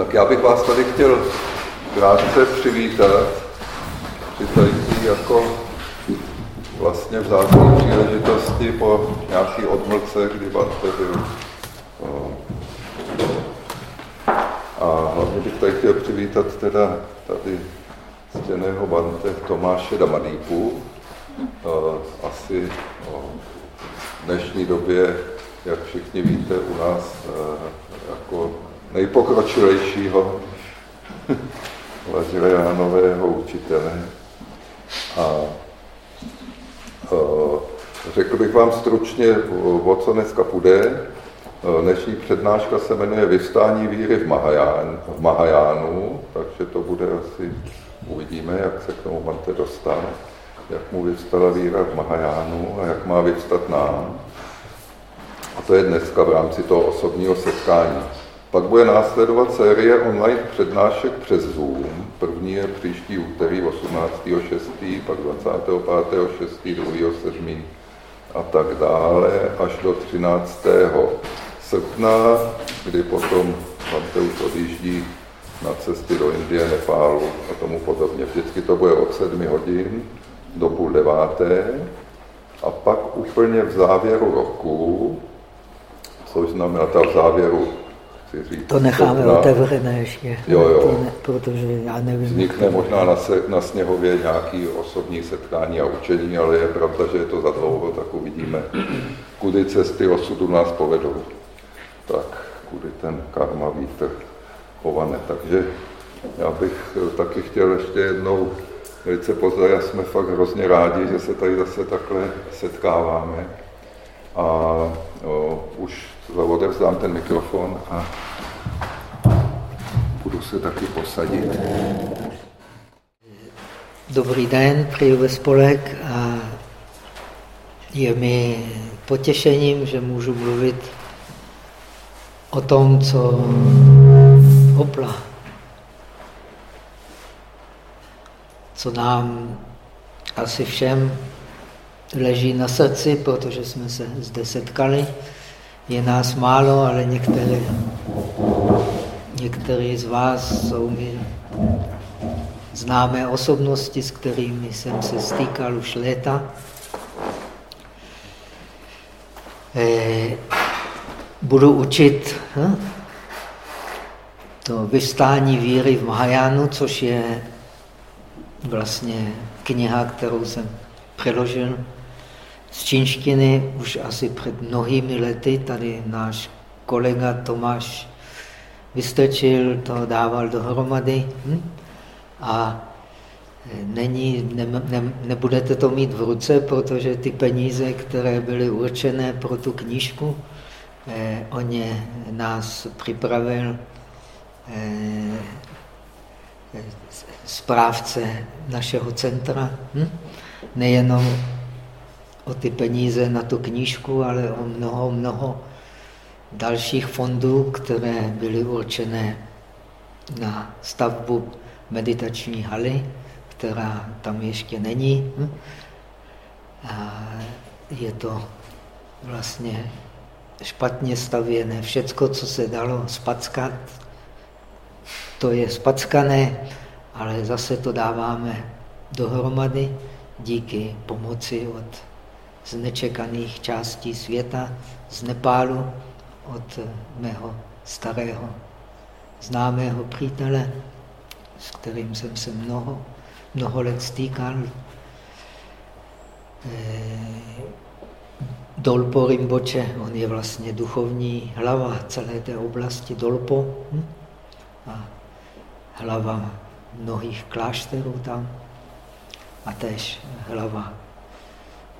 Tak já bych vás tady chtěl krátce přivítat při tady jako vlastně vzácné příležitosti po nějaký odmlce, kdy Bante byl. A hlavně bych tady chtěl přivítat teda tady stěného Bante Tomáše Damadýpu. Asi v dnešní době, jak všichni víte, u nás jako nejpokročilejšího Vaziliánového učitele. A řekl bych vám stručně, o co dneska půjde. Dnešní přednáška se jmenuje Vystání víry v, Mahaján, v Mahajánu, takže to bude asi, uvidíme, jak se k tomu Mante dostane, jak mu vyvstala víra v Mahajánu a jak má vyvstat nám. A to je dneska v rámci toho osobního setkání. Pak bude následovat série online přednášek přes Zoom. První je příští úterý 18.6., pak 25.6., 2.7. a tak dále, až do 13. srpna, kdy potom Mateusz odjíždí na cesty do Indie, Nepálu a tomu podobně. Vždycky to bude od 7 hodin do půl deváté a pak úplně v závěru roku, což znamená ta v závěru chci říct. To necháme na, otevřené ještě, jo, jo. Ne, protože já nevím. Vznikne možná na, se, na sněhově nějaký osobní setkání a učení, ale je pravda, že je to za dlouho, tak uvidíme, kudy cesty osudu nás povedou. Tak, kudy ten karma vítr povane. Takže já bych taky chtěl ještě jednou velice později, jsme fakt hrozně rádi, že se tady zase takhle setkáváme. A o, už odevzdám ten mikrofon a budu se taky posadit. Dobrý den, přeju ve spolek a je mi potěšením, že můžu mluvit o tom, co opla, co nám asi všem leží na srdci, protože jsme se zde setkali. Je nás málo, ale některé, některé z vás jsou mi známé osobnosti, s kterými jsem se stýkal už léta. Eh, budu učit hm, to vystání víry v Mahajánu, což je vlastně kniha, kterou jsem přeložil z čínštiny už asi před mnohými lety. Tady náš kolega Tomáš vystrčil, to dával dohromady. Hm? A není, ne, ne, nebudete to mít v ruce, protože ty peníze, které byly určené pro tu knížku, eh, on je nás připravil eh, správce našeho centra. Hm? Nejenom o ty peníze na tu knížku, ale o mnoho, mnoho dalších fondů, které byly určené na stavbu meditační haly, která tam ještě není. Hm? A je to vlastně špatně stavěné. Všecko, co se dalo spackat, to je spackané, ale zase to dáváme dohromady díky pomoci od z nečekaných částí světa, z Nepálu, od mého starého známého přítele, s kterým jsem se mnoho, mnoho let stýkal. Eh, Dolpo Rimboče, on je vlastně duchovní hlava celé té oblasti Dolpo hm? a hlava mnohých klášterů tam a tež hlava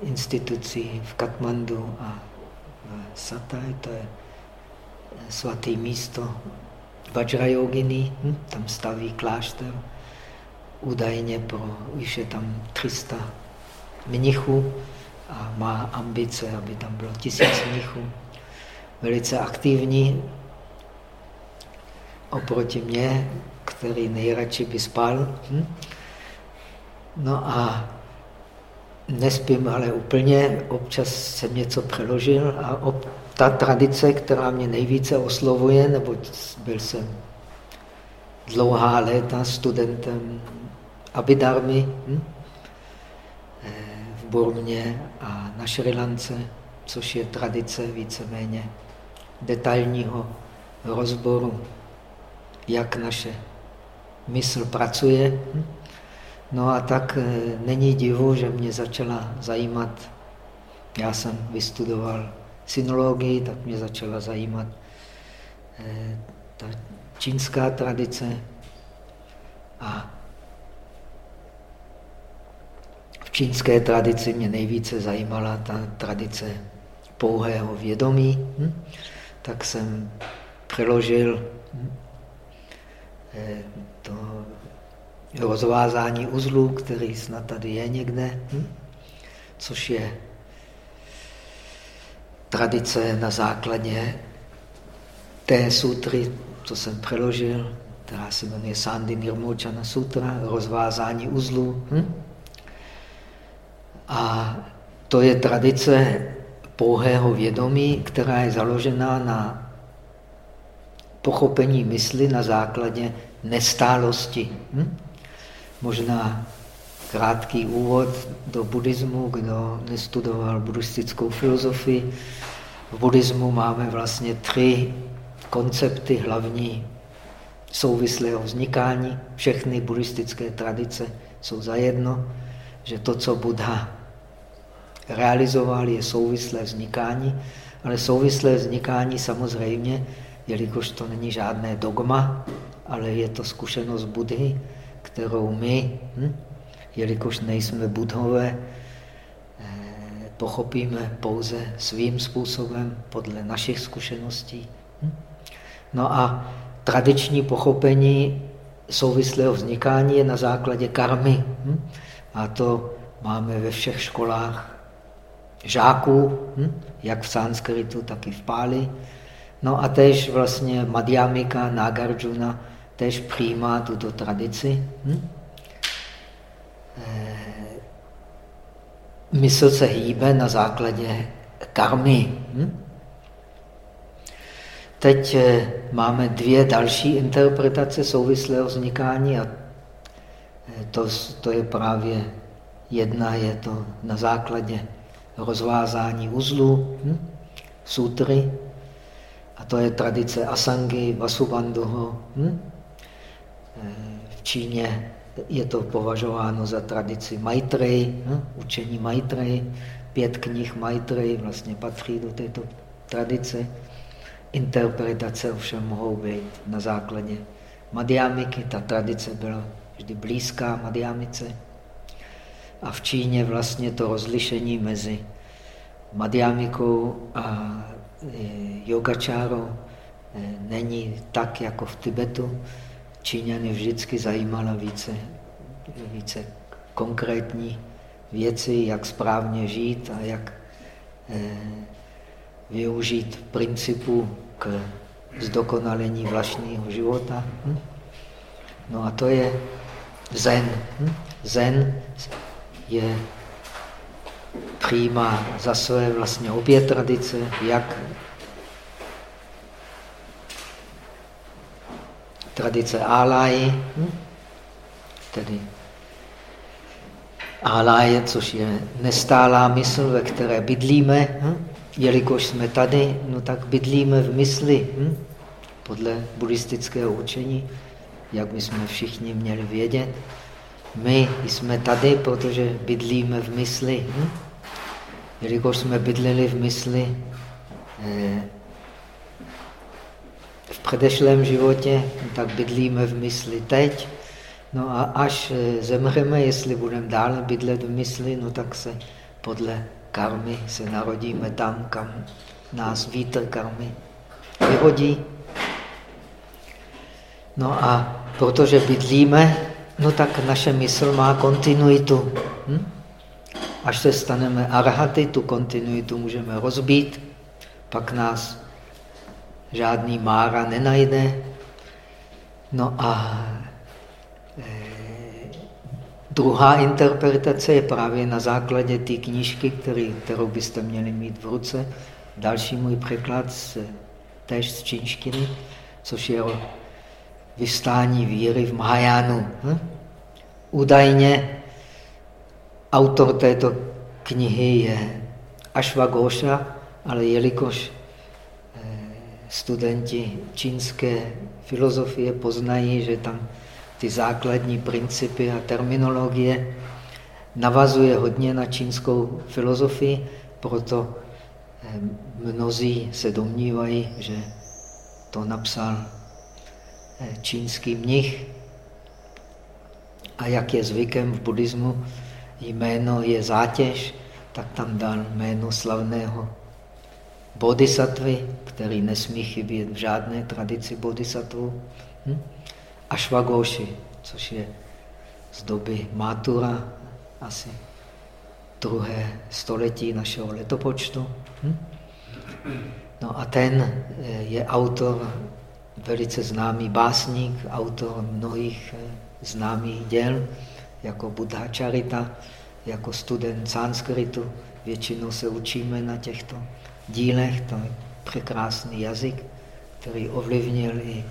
institucí v Katmandu a v Satai, to je svatý místo Vajrayogini, hm? tam staví klášter, údajně pro, už je tam 300 mnichů a má ambice, aby tam bylo tisíc mnichů. Velice aktivní oproti mně, který nejradši by spal. Hm? No a nespím ale úplně, občas jsem něco přeložil a ta tradice, která mě nejvíce oslovuje, nebo byl jsem dlouhá léta studentem Abidarmy hm? Eh, v Burmě a na Šri Lance, což je tradice víceméně detailního rozboru, jak naše mysl pracuje. Hm? No a tak eh, není divu, že mě začala zajímat, já jsem vystudoval synologii, tak mě začala zajímat eh, ta čínská tradice a v čínské tradici mě nejvíce zajímala ta tradice pouhého vědomí, hm? tak jsem přeložil hm? Eh, to rozvázání uzlů, který snad tady je někde, hm? což je tradice na základě té sutry, co jsem přeložil, která se jmenuje Sandy Nirmochana Sutra, rozvázání uzlů. Hm? A to je tradice pouhého vědomí, která je založená na pochopení mysli na základě nestálosti. Hm? Možná krátký úvod do buddhismu, kdo nestudoval buddhistickou filozofii. V buddhismu máme vlastně tři koncepty hlavní souvislého vznikání. Všechny buddhistické tradice jsou zajedno, že to, co Buddha realizoval, je souvislé vznikání, ale souvislé vznikání samozřejmě, jelikož to není žádné dogma, ale je to zkušenost Budhy, kterou my, hm, jelikož nejsme budhové, eh, pochopíme pouze svým způsobem, podle našich zkušeností. Hm. No a tradiční pochopení souvislého vznikání je na základě karmy. Hm. A to máme ve všech školách žáků, jak v sanskritu, tak i v páli. No a tež vlastně Madhyamika, Nagarjuna, tež přijímá tuto tradici. Hm? Mysl se hýbe na základě karmy. Hm? Teď eh, máme dvě další interpretace souvislého vznikání a eh, to, to je právě jedna, je to na základě rozvázání uzlu, hm? sutry, a to je tradice Asangy, Vasubandhu. Hm? V Číně je to považováno za tradici Maitreyi, hm? učení Maitreyi. Pět knih Maitreyi vlastně patří do této tradice. Interpretace ovšem mohou být na základě Madhyamiky. Ta tradice byla vždy blízká Madhyamice. A v Číně vlastně to rozlišení mezi Madhyamikou a e, yogačárou e, není tak jako v Tibetu. Číňany vždycky zajímala více, více konkrétní věci, jak správně žít a jak e, využít principu k zdokonalení vlastního života. Hm? No a to je zen. Hm? Zen je přijímá za své vlastně obě tradice, jak tradice Áláji, hm? tedy Áláje, což je nestálá mysl, ve které bydlíme. Hm? Jelikož jsme tady, no tak bydlíme v mysli, hm? podle buddhistického učení, jak my jsme všichni měli vědět. My jsme tady, protože bydlíme v mysli. Jelikož jsme bydleli v mysli eh, v předešlém životě, tak bydlíme v mysli teď. No a až eh, zemřeme, jestli budeme dále bydlet v mysli, no tak se podle karmy se narodíme tam, kam nás vítr karmy vyhodí. No a protože bydlíme no tak naše mysl má kontinuitu. Hm? Až se staneme arhaty, tu kontinuitu můžeme rozbít, pak nás žádný mára nenajde. No a e, druhá interpretace je právě na základě té knížky, který, kterou byste měli mít v ruce. Další můj překlad též z čínštiny, což je vystání víry v Mahajánu. Hm? Údajně autor této knihy je Ashwagosha, ale jelikož eh, studenti čínské filozofie poznají, že tam ty základní principy a terminologie navazuje hodně na čínskou filozofii, proto eh, mnozí se domnívají, že to napsal eh, čínský mnich. A jak je zvykem v buddhismu, jméno je zátěž, tak tam dal jméno slavného bodhisattvy, který nesmí chybět v žádné tradici bodhisattvu. Hm? Ashwagoshi, což je z doby Matura, asi druhé století našeho letopočtu. Hm? No a ten eh, je autor, velice známý básník, autor mnohých eh, známých děl, jako Buddha Charita, jako student sanskritu. Většinou se učíme na těchto dílech, to překrásný jazyk, který ovlivnil i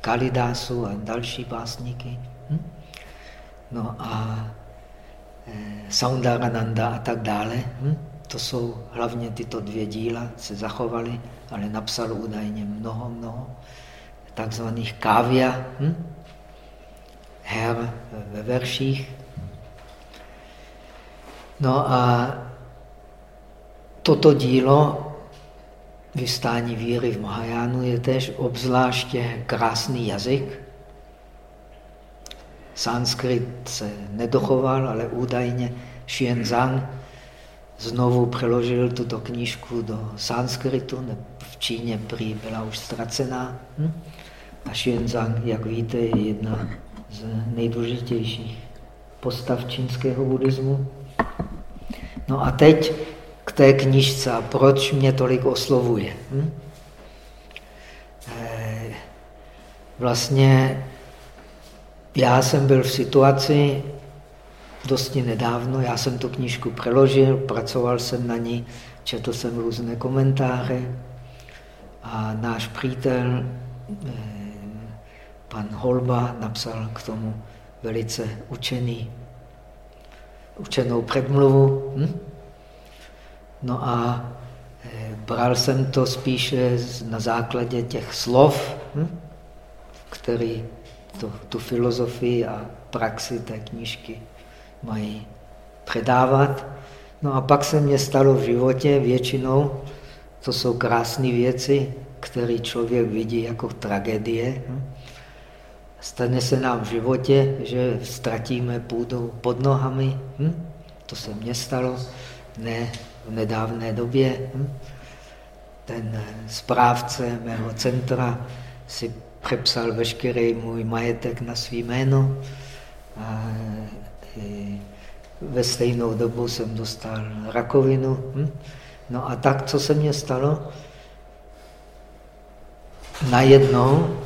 Kalidásu a další básníky. Hm? No a e, Saundarananda a tak dále. Hm? To jsou hlavně tyto dvě díla, se zachovaly, ale napsal údajně mnoho, mnoho takzvaných kávia, hm? her ve verších. No a toto dílo vystání víry v Mahajánu je tež obzvláště krásný jazyk. Sanskrit se nedochoval, ale údajně Xianzang znovu přeložil tuto knížku do sanskritu. V Číně prý byla už ztracená. Hm? A Xianzang, jak víte, je jedna z nejdůležitějších postav čínského buddhismu. No a teď k té knižce a proč mě tolik oslovuje. Hm? Eh, vlastně já jsem byl v situaci dosti nedávno, já jsem tu knížku přeložil, pracoval jsem na ní, četl jsem různé komentáře a náš přítel, eh, pan Holba, napsal k tomu velice učený, učenou předmluvu. Hm? No a eh, bral jsem to spíše na základě těch slov, hm? který to, tu filozofii a praxi té knížky mají předávat. No a pak se mně stalo v životě většinou, to jsou krásné věci, které člověk vidí jako tragédie. Hm? Stane se nám v životě, že ztratíme půdu pod nohami. Hm? To se mně stalo. Ne v nedávné době ten správce mého centra si přepsal veškerý můj majetek na svý jméno a ve stejnou dobu jsem dostal rakovinu. No a tak, co se mně stalo? Najednou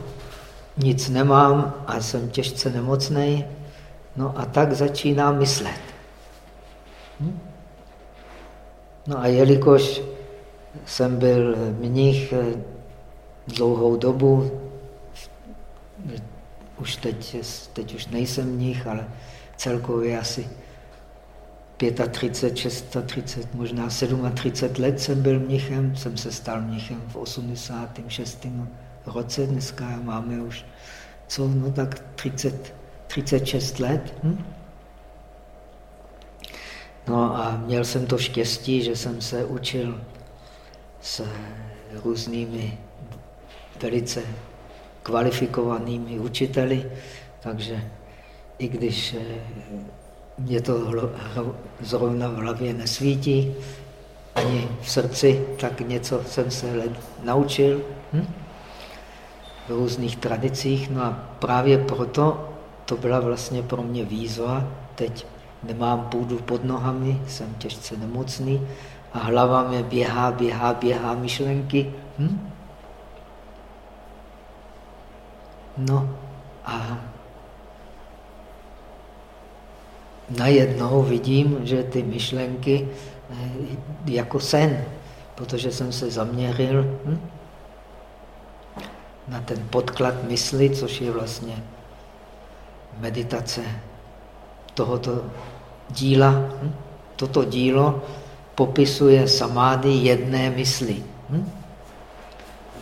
nic nemám a jsem těžce nemocný. No a tak začínám myslet. No a jelikož jsem byl mnich eh, dlouhou dobu, už teď, teď už nejsem mnich, ale celkově asi 35, 36, možná 37 let jsem byl mnichem, jsem se stal mnichem v 86. roce, dneska máme už co, no tak 30, 36 let. Hm? No a měl jsem to štěstí, že jsem se učil s různými velice kvalifikovanými učiteli, takže i když eh, mě to zrovna v hlavě nesvítí, ani v srdci, tak něco jsem se naučil hm? v různých tradicích. No a právě proto to byla vlastně pro mě výzva teď nemám půdu pod nohami, jsem těžce nemocný a hlava mě běhá, běhá, běhá myšlenky. Hm? No a najednou vidím, že ty myšlenky eh, jako sen, protože jsem se zaměřil hm? na ten podklad mysli, což je vlastně meditace tohoto díla. Hm? Toto dílo popisuje samády jedné mysli. Hm?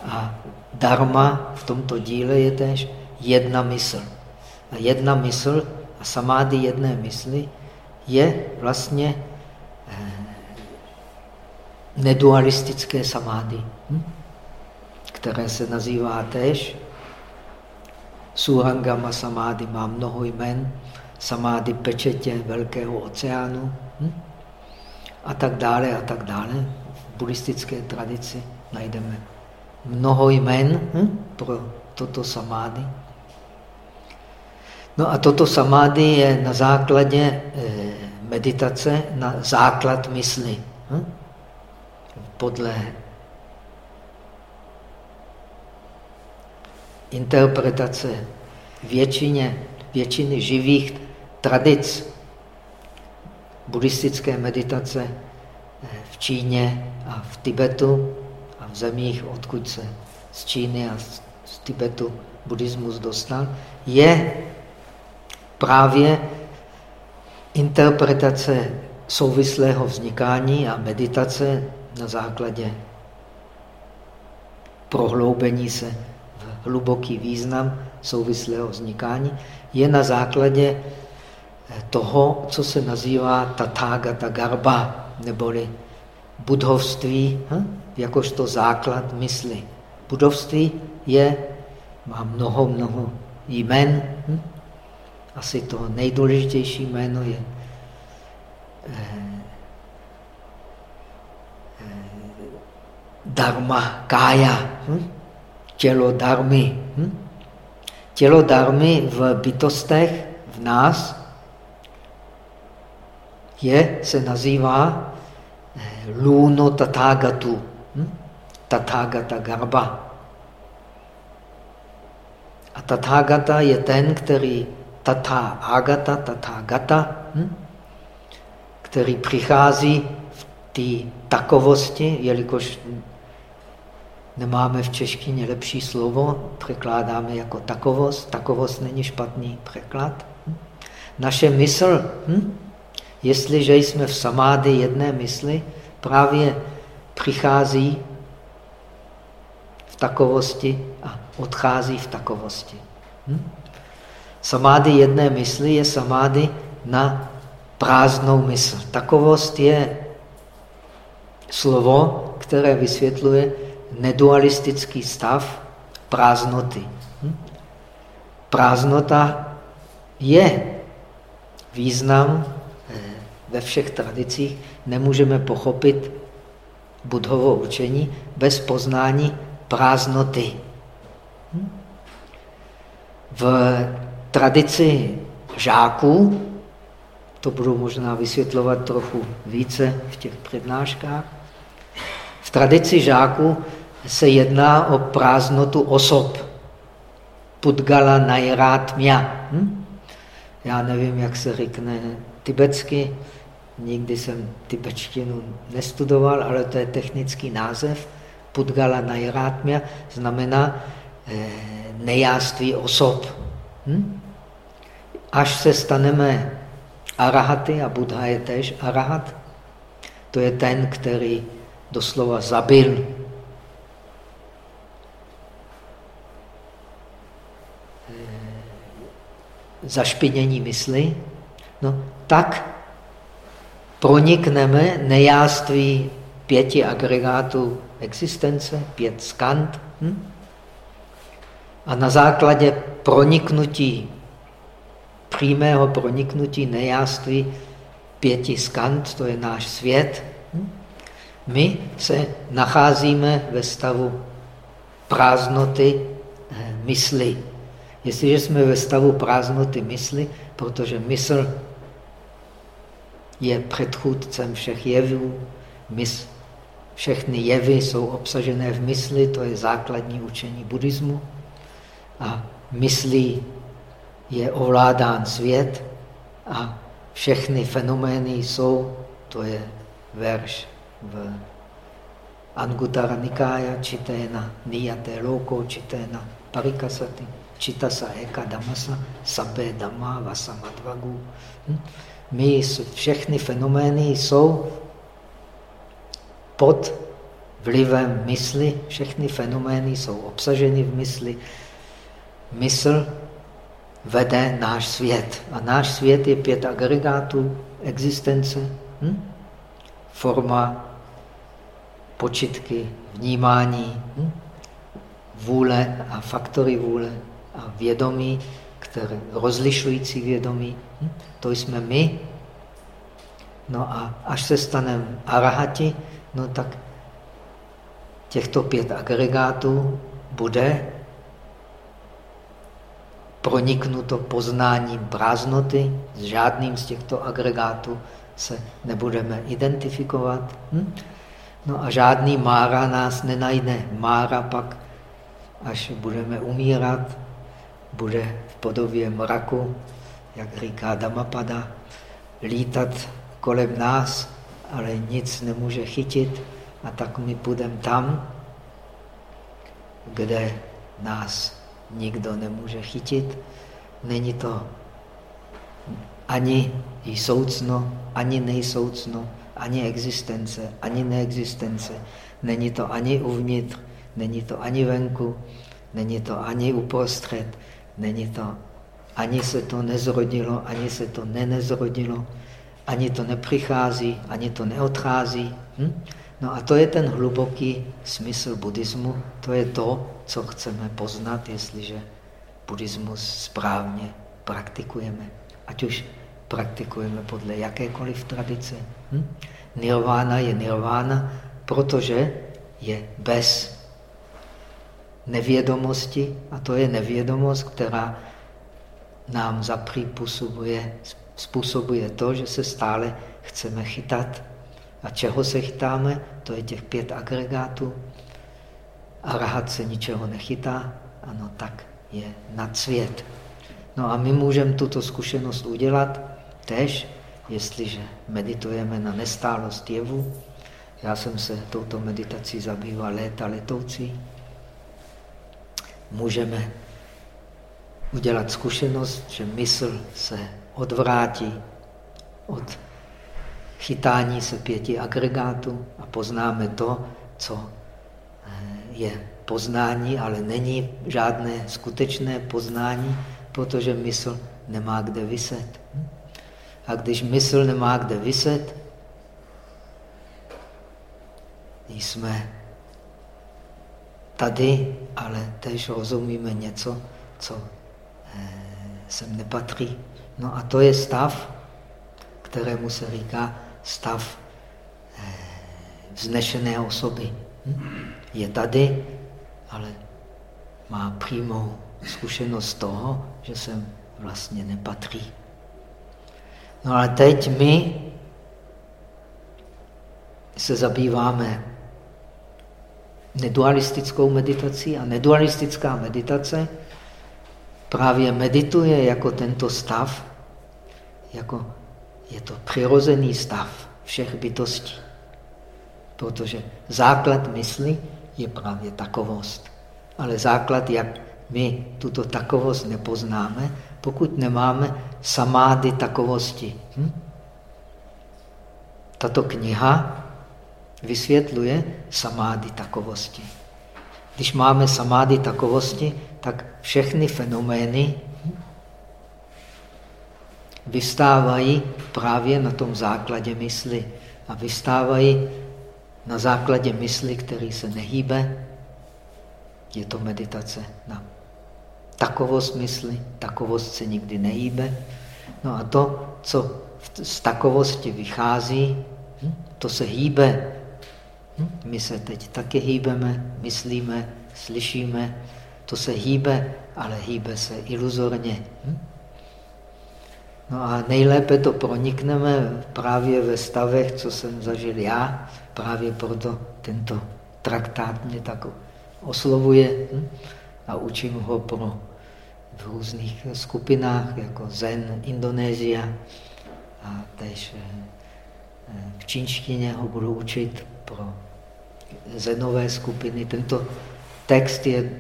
A dharma v tomto díle je též jedna mysl. A jedna mysl a samády jedné mysli je vlastně eh, nedualistické samády, hm? které se nazývá též Surangama samády má mnoho jmen, samády pečetě velkého oceánu hm? a tak dále a tak dále. V buddhistické tradici najdeme mnoho jmen hm? pro toto samády. No a toto samády je na základě eh, meditace, na základ mysli. Hm? Podle interpretace většině, většiny živých tradic buddhistické meditace eh, v Číně a v Tibetu a v zemích, odkud se z Číny a z Tibetu buddhismus dostal, je právě interpretace souvislého vznikání a meditace na základě prohloubení se v hluboký význam souvislého vznikání je na základě toho, co se nazývá Tathagata Garba, neboli budovství, hm? jakožto základ mysli. Budovství je, má mnoho, mnoho jmen. Hm? Asi to nejdůležitější jméno je eh, eh, Dharma Kaya, hm? tělo darmy. Tělo darmy v bytostech, v nás, je, se nazývá eh, Luno Tathagatu, hm? Tathagata Garba. A Tathagata je ten, který Tatha Agata, Tathagata, hm? který přichází v té takovosti, jelikož nemáme v češtině lepší slovo, překládáme jako takovost. Takovost není špatný překlad. Hm? Naše mysl hm? Jestliže jsme v samády jedné mysli, právě přichází v takovosti a odchází v takovosti. Hm? Samády jedné mysli je samády na prázdnou mysl. Takovost je slovo, které vysvětluje nedualistický stav prázdnoty. Hm? Prázdnota je význam ve všech tradicích nemůžeme pochopit budhovo učení bez poznání prázdnoty. Hm? V tradici žáků, to budu možná vysvětlovat trochu více v těch přednáškách, v tradici žáků se jedná o prázdnotu osob. Pudgala najrátmia. Hm? Já nevím, jak se řekne tibetsky, Nikdy jsem tibetštinu nestudoval, ale to je technický název. Pudgala Nairátmia znamená eh, nejáství osob. Hm? Až se staneme arahaty, a Buddha je tež arahat, to je ten, který doslova zabil eh, zašpinění mysli, no, tak pronikneme nejáství pěti agregátů existence, pět skant. Hm? A na základě proniknutí, přímého proniknutí nejáství pěti skant, to je náš svět, hm? my se nacházíme ve stavu prázdnoty eh, mysli. Jestliže jsme ve stavu prázdnoty mysli, protože mysl je předchůdcem všech jevů. Mys, všechny jevy jsou obsažené v mysli, to je základní učení buddhismu. A myslí je ovládán svět a všechny fenomény jsou, to je verš v Angutara Nikája, Čiténa Niyaté Loko, Čiténa Parikasati, Čitasa Eka Damasa, Sabé Dama, Vasamadvagu. Hm? My všechny fenomény jsou pod vlivem mysli, všechny fenomény jsou obsaženy v mysli. Mysl vede náš svět. A náš svět je pět agregátů existence. Hm? Forma, počitky, vnímání, hm? vůle a faktory vůle a vědomí, které rozlišující vědomí. Hm? To jsme my. No a až se staneme arahati, no tak těchto pět agregátů bude proniknuto poznáním prázdnoty, s žádným z těchto agregátů se nebudeme identifikovat. Hm? No a žádný mára nás nenajde. Mára pak, až budeme umírat, bude podobě mraku, jak říká Damapada, lítat kolem nás, ale nic nemůže chytit a tak my půjdeme tam, kde nás nikdo nemůže chytit. Není to ani soucno, ani nejsoucno, ani existence, ani neexistence. Není to ani uvnitř, není to ani venku, není to ani uprostřed, není to, ani se to nezrodilo, ani se to nenezrodilo, ani to nepřichází, ani to neodchází. Hm? No a to je ten hluboký smysl buddhismu, to je to, co chceme poznat, jestliže buddhismus správně praktikujeme. Ať už praktikujeme podle jakékoliv tradice. Hm? Nirvana je nirvana, protože je bez nevědomosti a to je nevědomost, která nám zaprý působuje, způsobuje to, že se stále chceme chytat. A čeho se chytáme? To je těch pět agregátů. A rahat se ničeho nechytá, ano, tak je nad svět. No a my můžeme tuto zkušenost udělat tež, jestliže meditujeme na nestálost jevu. Já jsem se touto meditací zabýval léta letoucí. Můžeme udělat zkušenost, že mysl se odvrátí od chytání se pěti agregátů a poznáme to, co eh, je poznání, ale není žádné skutečné poznání, protože mysl nemá kde vyset. A když mysl nemá kde vyset, jsme tady, ale tež rozumíme něco, co eh, sem nepatří. No a to je stav, kterému se říká stav eh, vznešené osoby. Hm? Je tady, ale má přímou zkušenost toho, že sem vlastně nepatří. No ale teď my se zabýváme nedualistickou meditací a nedualistická meditace právě medituje jako tento stav, jako je to přirozený stav všech bytostí. Protože základ mysli je právě takovost. Ale základ, jak my tuto takovost nepoznáme, pokud nemáme samády takovosti. Hm? Tato kniha vysvětluje samády takovosti. Když máme samády takovosti, tak všechny fenomény vystávají právě na tom základě mysli. A vystávají na základě mysli, který se nehýbe. Je to meditace na takovost mysli, takovost se nikdy nehýbe. No a to, co z takovosti vychází, hm, to se hýbe. My se teď taky hýbeme, myslíme, slyšíme, to se hýbe, ale hýbe se iluzorně. No a nejlépe to pronikneme právě ve stavech, co jsem zažil já, právě proto tento traktát mě tak oslovuje. A učím ho pro v různých skupinách, jako Zen, Indonésia a tež eh, v čínštině ho budu učit pro zenové skupiny. Tento text je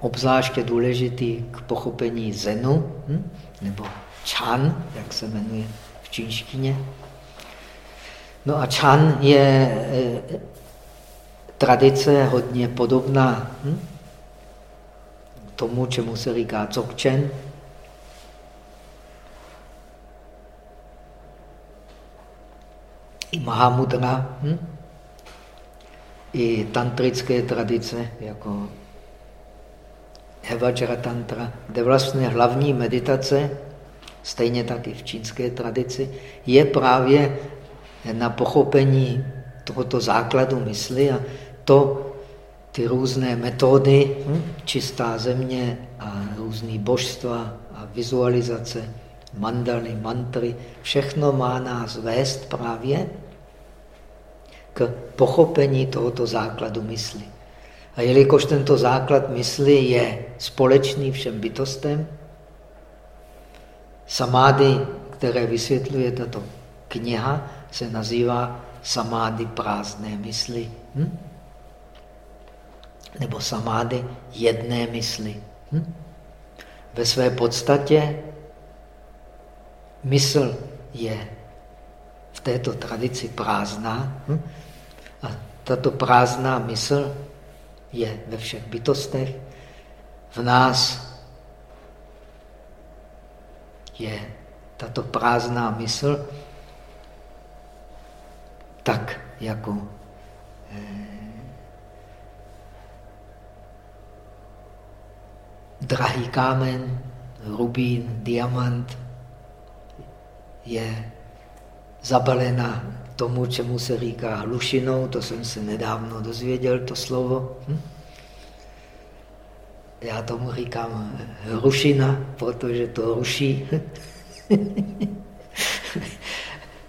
obzvláště důležitý k pochopení zenu, hm? nebo čan, jak se jmenuje v čínštině. No a čan je e, tradice hodně podobná hm? tomu, čemu se říká dzogchen. I Mahamudra, hm? i tantrické tradice, jako Evajra Tantra, kde vlastně hlavní meditace, stejně tak i v čínské tradici, je právě na pochopení tohoto základu mysli a to ty různé metody, hm, čistá země a různé božstva a vizualizace, mandaly, mantry, všechno má nás vést právě k pochopení tohoto základu mysli. A jelikož tento základ mysli je společný všem bytostem, samády, které vysvětluje tato kniha, se nazývá samády prázdné mysli. Hm? Nebo samády jedné mysli. Hm? Ve své podstatě mysl je v této tradici prázdná hm? a tato prázdná mysl je ve všech bytostech. V nás je tato prázdná mysl tak jako eh, drahý kámen, rubín, diamant je zabalena tomu, čemu se říká hlušinou, to jsem se nedávno dozvěděl, to slovo. Hm? Já tomu říkám hrušina, protože to ruší.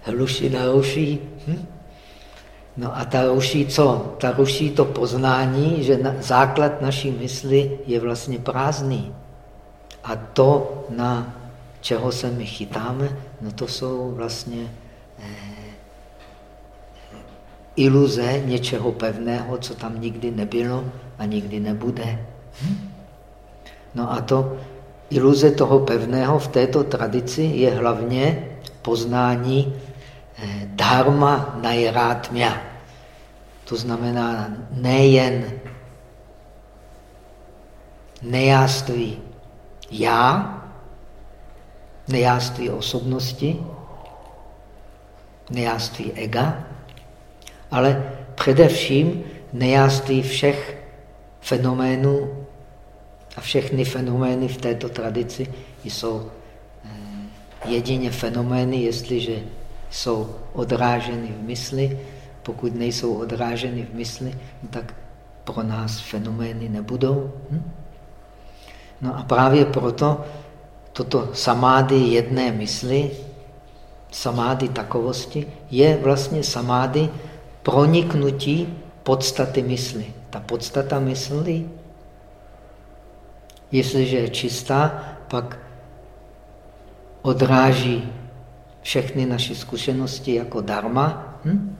Hlušina ruší. Hm? No a ta ruší co? Ta ruší to poznání, že na, základ naší mysli je vlastně prázdný. A to, na čeho se my chytáme, no to jsou vlastně eh, iluze něčeho pevného, co tam nikdy nebylo a nikdy nebude. Hm? No a to iluze toho pevného v této tradici je hlavně poznání Eh, dharma najrátmya. To znamená nejen nejáství já, nejáství osobnosti, nejáství ega, ale především nejáství všech fenoménů a všechny fenomény v této tradici jsou eh, jedině fenomény, jestliže jsou odráženy v mysli. Pokud nejsou odráženy v mysli, no tak pro nás fenomény nebudou. Hm? No a právě proto toto samády jedné mysli, samády takovosti, je vlastně samády proniknutí podstaty mysli. Ta podstata mysli, jestliže je čistá, pak odráží všechny naše zkušenosti jako dharma. Hm?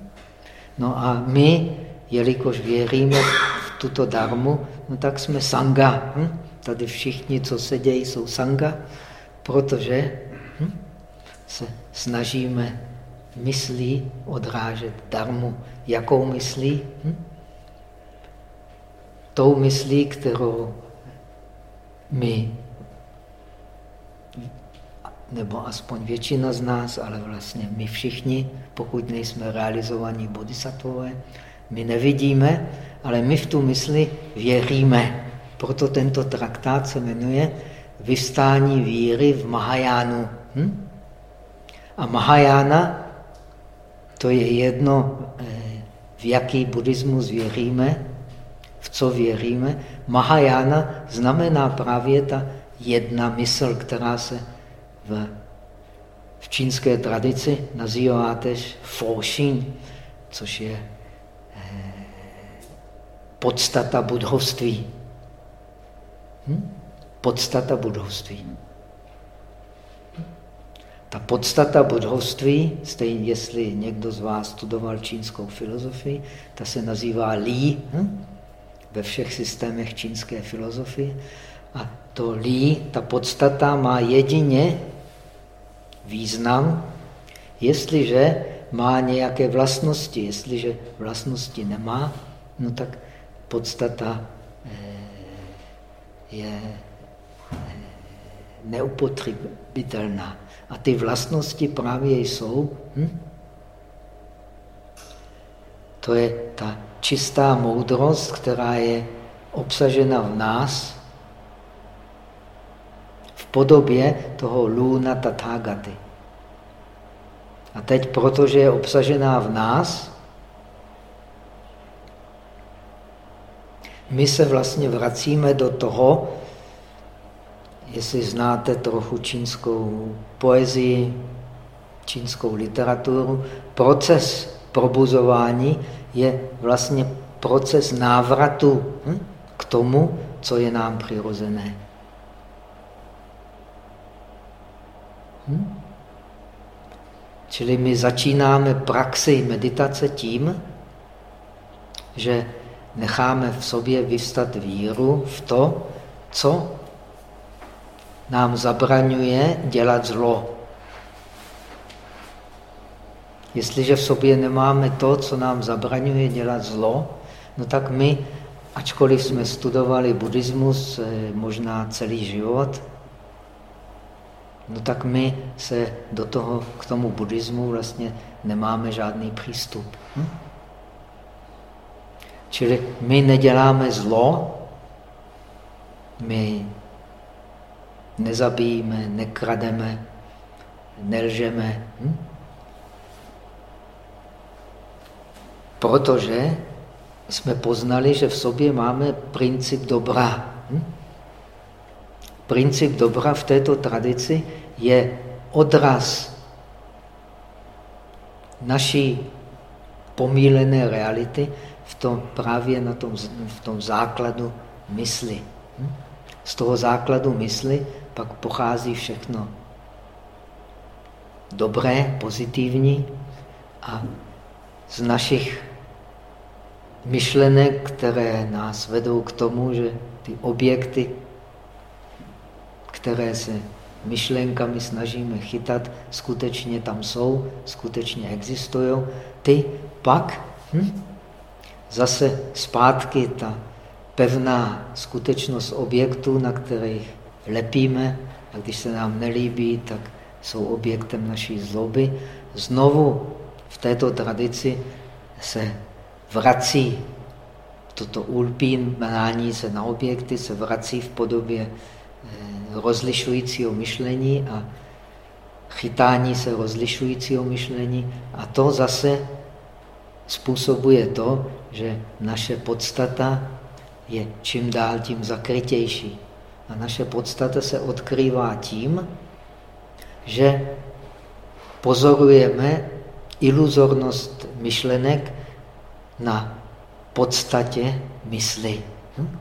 No a my, jelikož věříme v tuto darmu, no tak jsme sanga. Hm? Tady všichni, co se dějí, jsou sanga, protože hm? se snažíme myslí odrážet darmu. Jakou myslí? Hm? Tou myslí, kterou my nebo aspoň většina z nás, ale vlastně my všichni, pokud nejsme realizovaní bodhisattvové, my nevidíme, ale my v tu mysli věříme. Proto tento traktát se jmenuje Vystání víry v Mahajánu. Hm? A Mahajána, to je jedno, eh, v jaký buddhismus věříme, v co věříme. Mahajána znamená právě ta jedna mysl, která se v, v čínské tradici nazývá tež Foshin, což je eh, podstata budhovství. Hm? Podstata budhovství. ta podstata budovství, stejně jestli někdo z vás studoval čínskou filozofii, ta se nazývá Li hm? ve všech systémech čínské filozofie. A to Li, ta podstata má jedině význam, jestliže má nějaké vlastnosti. Jestliže vlastnosti nemá, no tak podstata je eh, neupotřebitelná. A ty vlastnosti právě jsou, hm? to je ta čistá moudrost, která je obsažena v nás v podobě toho luna tathagaty. A teď, protože je obsažená v nás, my se vlastně vracíme do toho, jestli znáte trochu čínskou poezii, čínskou literaturu, proces probuzování je vlastně proces návratu hm, k tomu, co je nám přirozené. Hm? Čili my začínáme praxi meditace tím, že necháme v sobě vyvstat víru v to, co nám zabraňuje dělat zlo. Jestliže v sobě nemáme to, co nám zabraňuje dělat zlo, no tak my, ačkoliv jsme studovali buddhismus eh, možná celý život, no tak my se do toho, k tomu buddhismu vlastně nemáme žádný přístup. Hm? Čili my neděláme zlo, my nezabijíme, nekrademe, nelžeme. Hm? Protože jsme poznali, že v sobě máme princip dobra. Hm? Princip dobra v této tradici je odraz naší pomílené reality v tom, právě na tom, v tom základu mysli. Hm? Z toho základu mysli pak pochází všechno dobré, pozitivní a z našich myšlenek, které nás vedou k tomu, že ty objekty, které se myšlenkami snažíme chytat, skutečně tam jsou, skutečně existují, ty pak hm, zase zpátky ta pevná skutečnost objektů, na kterých lepíme, a když se nám nelíbí, tak jsou objektem naší zloby. Znovu v této tradici se vrací toto ulpínání se na objekty, se vrací v podobě eh, rozlišujícího myšlení a chytání se rozlišujícího myšlení. A to zase způsobuje to, že naše podstata je čím dál tím zakrytější. A naše podstata se odkrývá tím, že pozorujeme iluzornost myšlenek na podstatě mysli. Hm?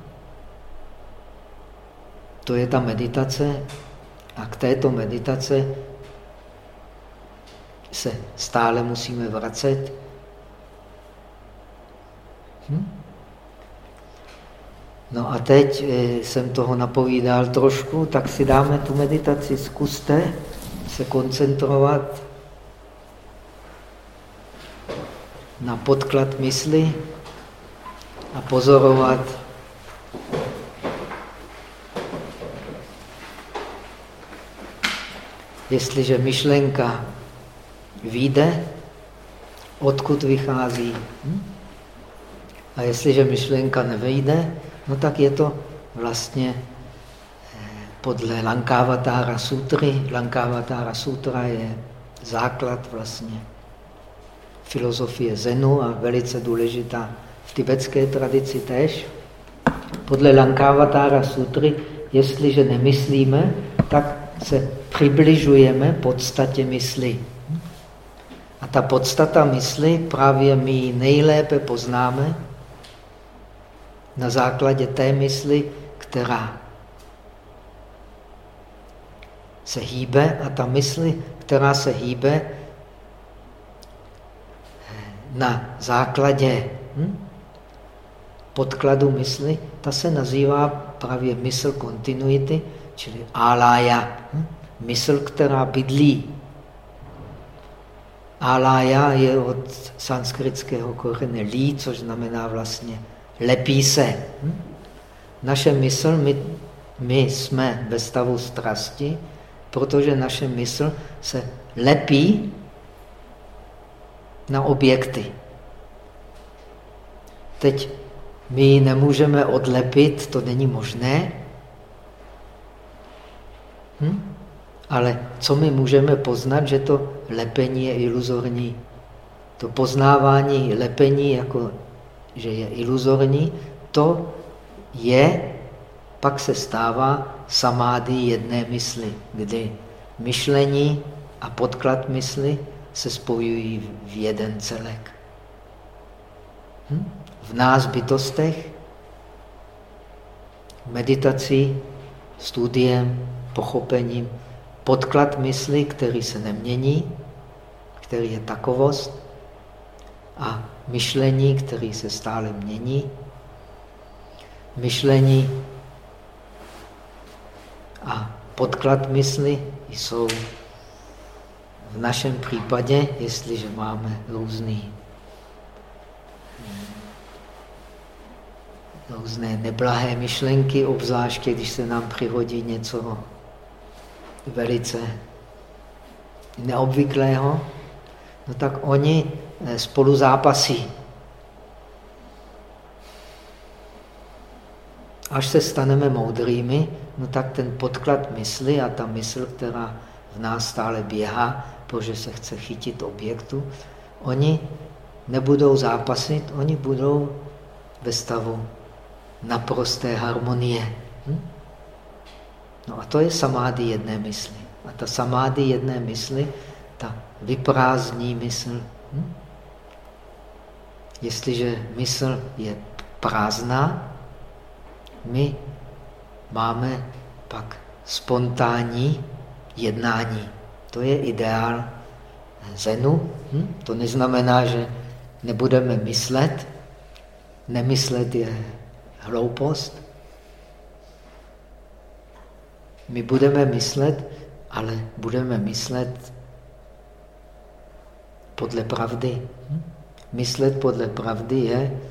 To je ta meditace a k této meditace se stále musíme vracet. Hm? No a teď eh, jsem toho napovídal trošku, tak si dáme tu meditaci. Zkuste se koncentrovat na podklad mysli a pozorovat jestliže myšlenka vyjde, odkud vychází. Hm? A jestliže myšlenka nevyjde, no tak je to vlastně eh, podle Lankavatara sutry. Lankavatara sutra je základ vlastně filozofie Zenu a velice důležitá v tibetské tradici tež. Podle Lankavatara sutry, jestliže nemyslíme, tak se přibližujeme podstatě mysli. A ta podstata mysli právě my nejlépe poznáme na základě té mysli, která se hýbe a ta mysl, která se hýbe na základě hm, podkladu mysli, ta se nazývá právě mysl kontinuity, čili alaya, hm, mysl, která bydlí. Alaya je od sanskritského kořene lí, což znamená vlastně lepí se. Hm? Naše mysl, my, my jsme ve stavu strasti, protože naše mysl se lepí na objekty. Teď my ji nemůžeme odlepit, to není možné. Hm? Ale co my můžeme poznat, že to lepení je iluzorní? To poznávání lepení, jako že je iluzorní, to je, pak se stává samády jedné mysli, kdy myšlení a podklad mysli se spojují v jeden celek. Hm? V nás bytostech meditací, studiem, pochopením, podklad mysli, který se nemění, který je takovost, a myšlení, který se stále mění, myšlení a podklad mysli jsou v našem případě, jestliže máme různý, různé neblahé myšlenky, obzvláště když se nám přihodí něco velice neobvyklého, no tak oni spolu zápasí. Až se staneme moudrými, no tak ten podklad mysli a ta mysl, která v nás stále běhá, protože se chce chytit objektu, oni nebudou zápasit, oni budou ve stavu naprosté harmonie. Hm? No a to je samády jedné mysli. A ta samády jedné mysli, ta vyprázdní mysl. Jestliže mysl je prázdná, my máme pak spontánní jednání. To je ideál zenu. Hm? To neznamená, že nebudeme myslet. Nemyslet je hloupost. My budeme myslet, ale budeme myslet podle pravdy. Hm? Myslet podle pravdy je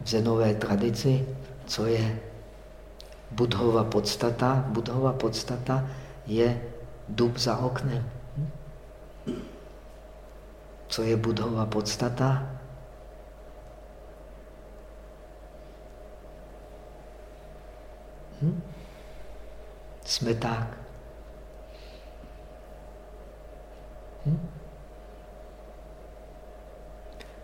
v zenové tradici, co je budhova podstata. Budhova podstata je dub za oknem. Co je budhova podstata? Hm? Smeták. Hm?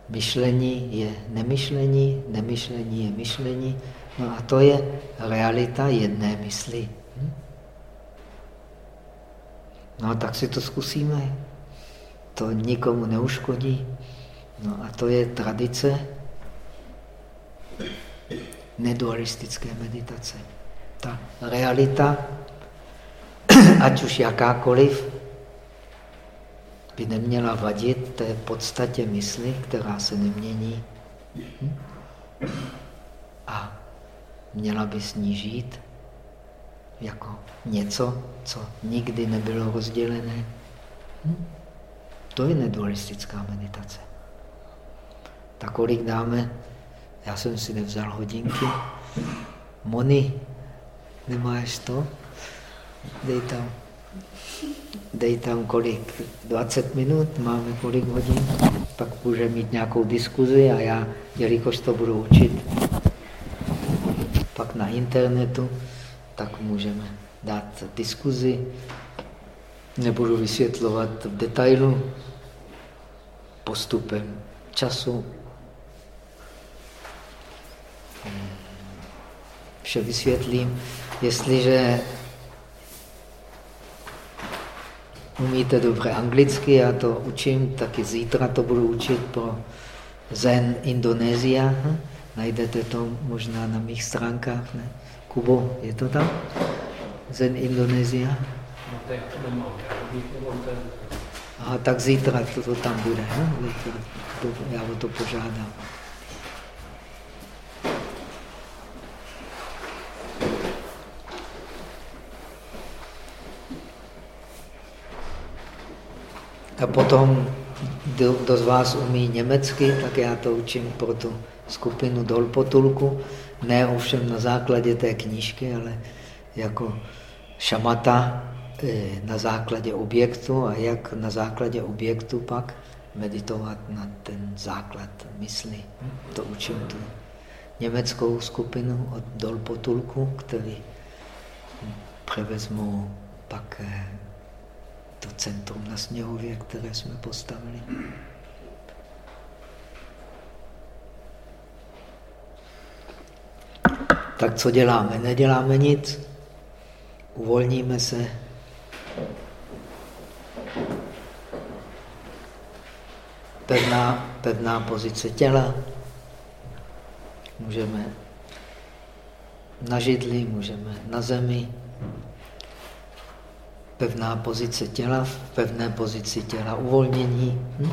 Myšlení je nemyšlení, nemyšlení je myšlení. No a to je realita jedné mysli. Hm? No a tak si to zkusíme. To nikomu neuškodí. No a to je tradice nedualistické meditace. Ta realita, ať už jakákoliv, by neměla vadit té podstatě mysli, která se nemění. A měla by s ní žít jako něco, co nikdy nebylo rozdělené. To je nedualistická meditace. Tak kolik dáme, já jsem si nevzal hodinky, Moni, nemáš to? Dej tam dej tam kolik, 20 minut, máme kolik hodin, pak může mít nějakou diskuzi a já, jelikož to budu učit pak na internetu, tak můžeme dát diskuzi. Nebudu vysvětlovat v detailu postupem času. Vše vysvětlím. Jestliže umíte dobře anglicky, já to učím, taky zítra to budu učit pro Zen Indonésia. Najdete to možná na mých stránkách. Ne? Kubo, je to tam? Zen Indonésia? No. Aha, tak zítra to, to tam bude. Ne? To, já o to požádám. A potom, kdo, z vás umí německy, tak já to učím pro tu skupinu Dolpotulku. Ne ovšem na základě té knížky, ale jako šamata eh, na základě objektu a jak na základě objektu pak meditovat na ten základ mysli. To učím tu německou skupinu od Dolpotulku, který převezmu pak eh, to centrum na Sněhově, které jsme postavili. Tak co děláme? Neděláme nic. Uvolníme se. Pevná, pevná pozice těla. Můžeme na židli, můžeme na zemi pevná pozice těla, v pevné pozici těla uvolnění. Hm?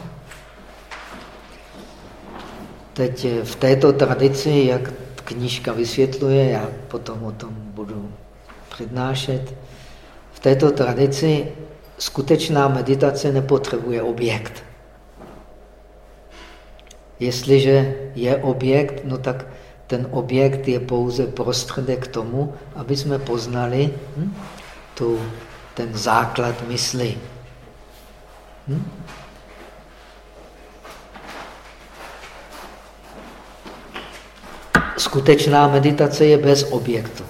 Teď v této tradici, jak knížka vysvětluje, já potom o tom budu přednášet, v této tradici skutečná meditace nepotřebuje objekt. Jestliže je objekt, no tak ten objekt je pouze prostředek k tomu, aby jsme poznali hm, tu ten základ mysli. Hm? Skutečná meditace je bez objektu.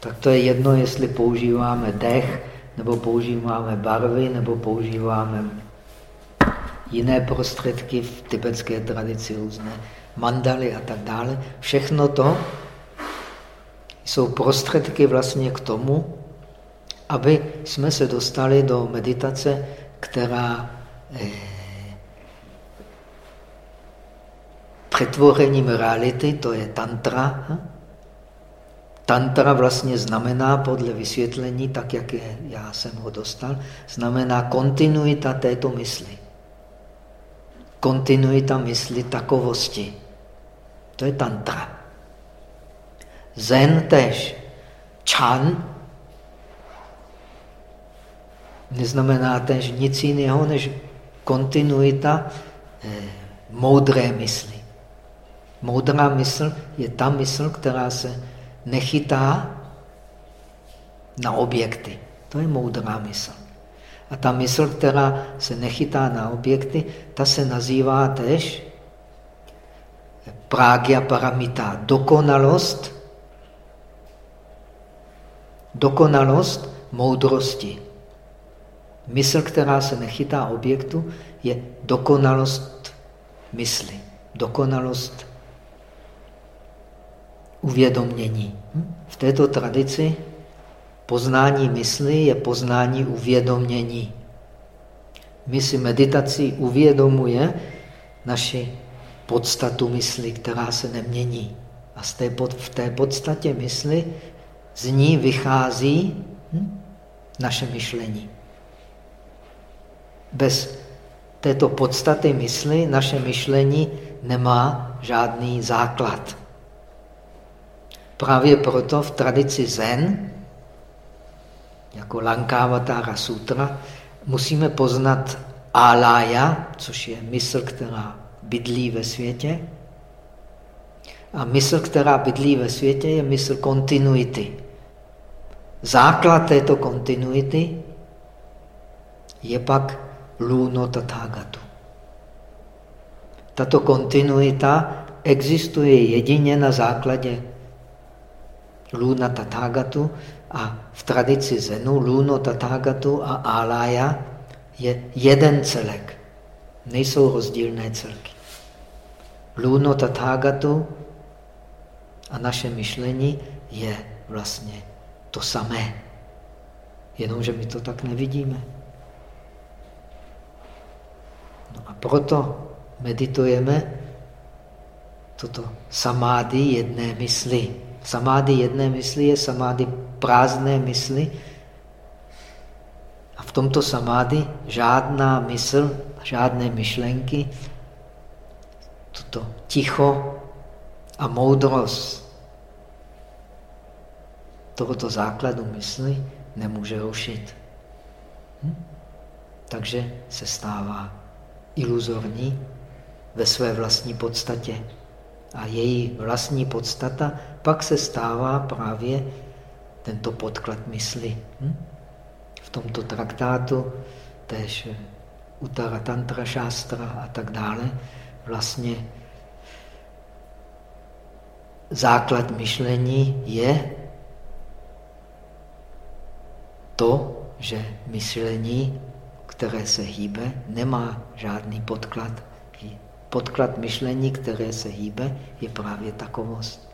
Tak to je jedno, jestli používáme dech, nebo používáme barvy, nebo používáme jiné prostředky v tibetské tradici, různé mandaly a tak dále. Všechno to jsou prostředky vlastně k tomu, aby jsme se dostali do meditace, která eh, přetvořením reality, to je tantra. Tantra vlastně znamená, podle vysvětlení, tak jak je, já jsem ho dostal, znamená kontinuita této mysli. Kontinuita mysli takovosti. To je tantra. Zen tež. Chan neznamená tež nic jiného, než kontinuita eh, moudré mysli. Moudrá mysl je ta mysl, která se nechytá na objekty. To je moudrá mysl. A ta mysl, která se nechytá na objekty, ta se nazývá tež prágia paramita, dokonalost, dokonalost moudrosti. Mysl, která se nechytá objektu, je dokonalost mysli, dokonalost uvědomění. V této tradici poznání mysli je poznání uvědomění. My si meditací uvědomuje naši podstatu mysli, která se nemění. A z té pod, v té podstatě mysli z ní vychází hm, naše myšlení. Bez této podstaty mysli naše myšlení nemá žádný základ. Právě proto v tradici Zen, jako Lankavatara Sutra, musíme poznat alaya, což je mysl, která bydlí ve světě. A mysl, která bydlí ve světě, je mysl kontinuity. Základ této kontinuity je pak luno tathagatu. Tato kontinuita existuje jedině na základě luna tathagatu a v tradici Zenu luno tathagatu a alaya je jeden celek. Nejsou rozdílné celky. Luno tathagatu a naše myšlení je vlastně to samé. Jenomže my to tak nevidíme. No a proto meditujeme toto samády jedné mysli. Samády jedné mysli je samády prázdné mysli. A v tomto samády žádná mysl, žádné myšlenky, toto ticho a moudrost tohoto základu mysli nemůže rušit. Hm? Takže se stává iluzorní ve své vlastní podstatě. A její vlastní podstata pak se stává právě tento podklad mysli. Hm? V tomto traktátu, též Uttara Tantra Šástra a tak dále, vlastně základ myšlení je to, že myšlení, které se hýbe, nemá žádný podklad. Podklad myšlení, které se hýbe, je právě takovost.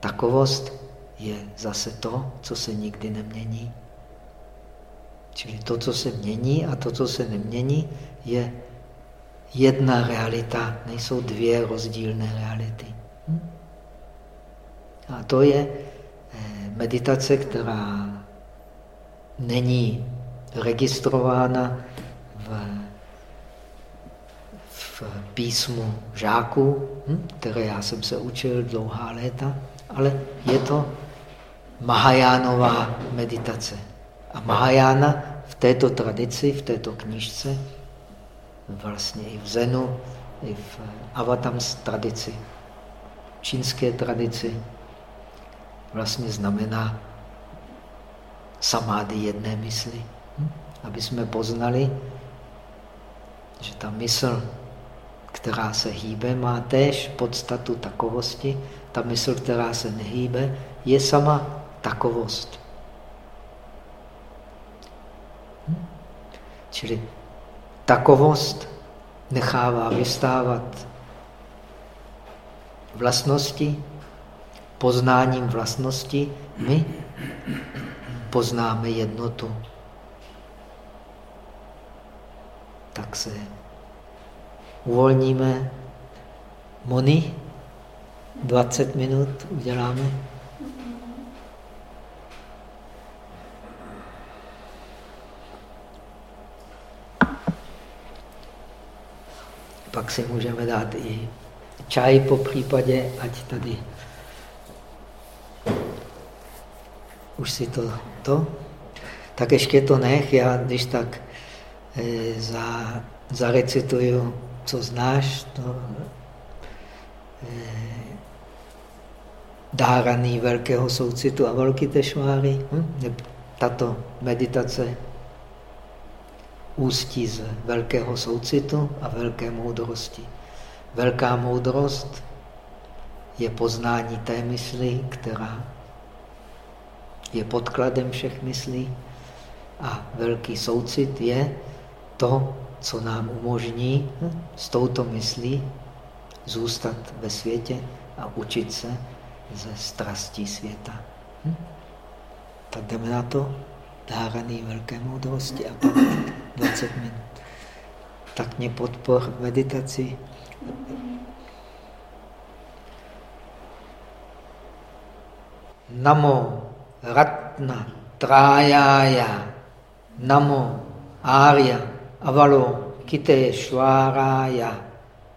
Takovost je zase to, co se nikdy nemění. Čili to, co se mění a to, co se nemění, je jedna realita, nejsou dvě rozdílné reality. Hm? A to je eh, meditace, která není registrována v, v písmu žáků, hm, které já jsem se učil dlouhá léta, ale je to Mahajánová meditace. A Mahajána v této tradici, v této knižce, vlastně i v Zenu, i v Avatams tradici, čínské tradici, vlastně znamená samády jedné mysli. Aby jsme poznali, že ta mysl, která se hýbe, má též podstatu takovosti. Ta mysl, která se nehýbe, je sama takovost. Hm? Čili takovost nechává vystávat vlastnosti, poznáním vlastnosti my poznáme jednotu. Tak se uvolníme. Moni, 20 minut uděláme. Pak si můžeme dát i čaj po případě, ať tady už si to, to, tak ještě to nech, já když tak za, zarecituju, co znáš, to e, dáraný velkého soucitu a velký tešváry. Hm? Tato meditace ústí z velkého soucitu a velké moudrosti. Velká moudrost je poznání té mysli, která je podkladem všech myslí a velký soucit je to, co nám umožní s touto myslí zůstat ve světě a učit se ze strastí světa. Hm? Tak jdeme na to, dáraný velké moudrosti a pak 20 minut. Tak mě podpor meditaci. Namo Ratna Trayaya Namo Arya avalo kite shvaraya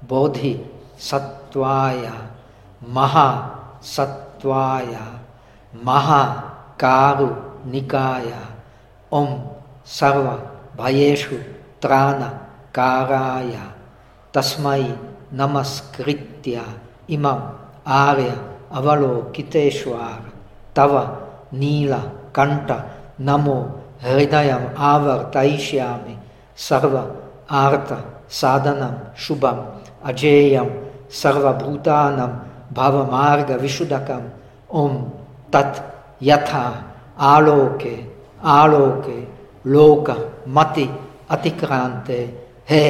bodhi sattvaya maha sattvaya maha karu nikaya om sarva bhayeshu trana karaya tasmai namaskritya imam arya avalokiteshvara tava nila kanta namo hridayam avartaishyami सर्व आर्त साधनम शुभम अजेयम सर्वभूतानम भवमार्ग विशुद्धकम ओम तत् यथा आलोके आलोके लोक मति अतिक्रांते हे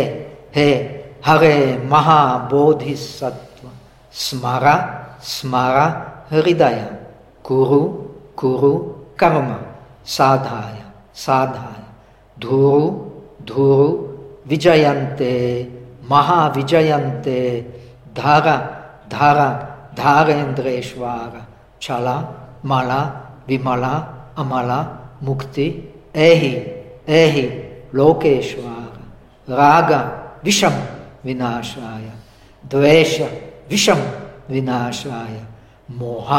हे हरे महाबोधिसत्व स्मर स्मर हृदय कुरु कुरु कर्म साधाय साधाय धूरु धूरु विजयंते महाविजयंते धार धार, धारेन्द्रेश्वर छला माला, विमला, अमला, मुक्ति, एहि एहि, लोकेश्वर, राग, विषम, विनाशाय, द्वेष, विषम, विनाशाय, मोह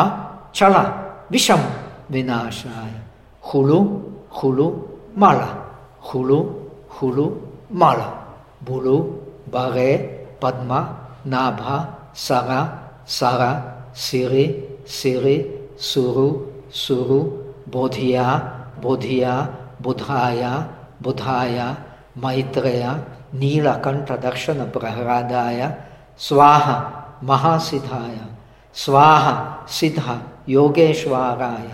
छल विषम, विनाशाय, हुलु हुलु, माला, हुलु खुलू माला बुलू बगे, पद्मा, नाभा सगा सगा सिरे सिरे, सुरु सुरु, बोधिया बोधिया, बुधाया बुधाया, मैत्रेया, नीलकंठ दक्षिण प्रहरादाय, स्वाहा, महासिद्धाय, स्वाहा, सिद्ध, योगेश्वराय,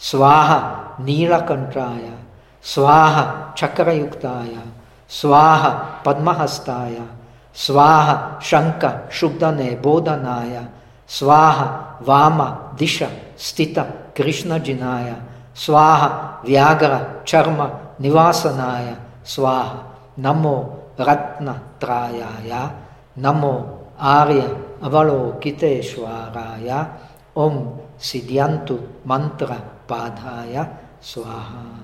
स्वाहा, नीलकंठाय sváha čakrajuktája, sváha padmahastája, sváha šanka šubdané bodanája, sváha váma diša stita krišnadžinája, sváha viagra čarma nivásanája, sváha namo ratna trájája, namo Arya Avalokiteshvaraya Om Sidyantu Mantra Padhaya Swaha.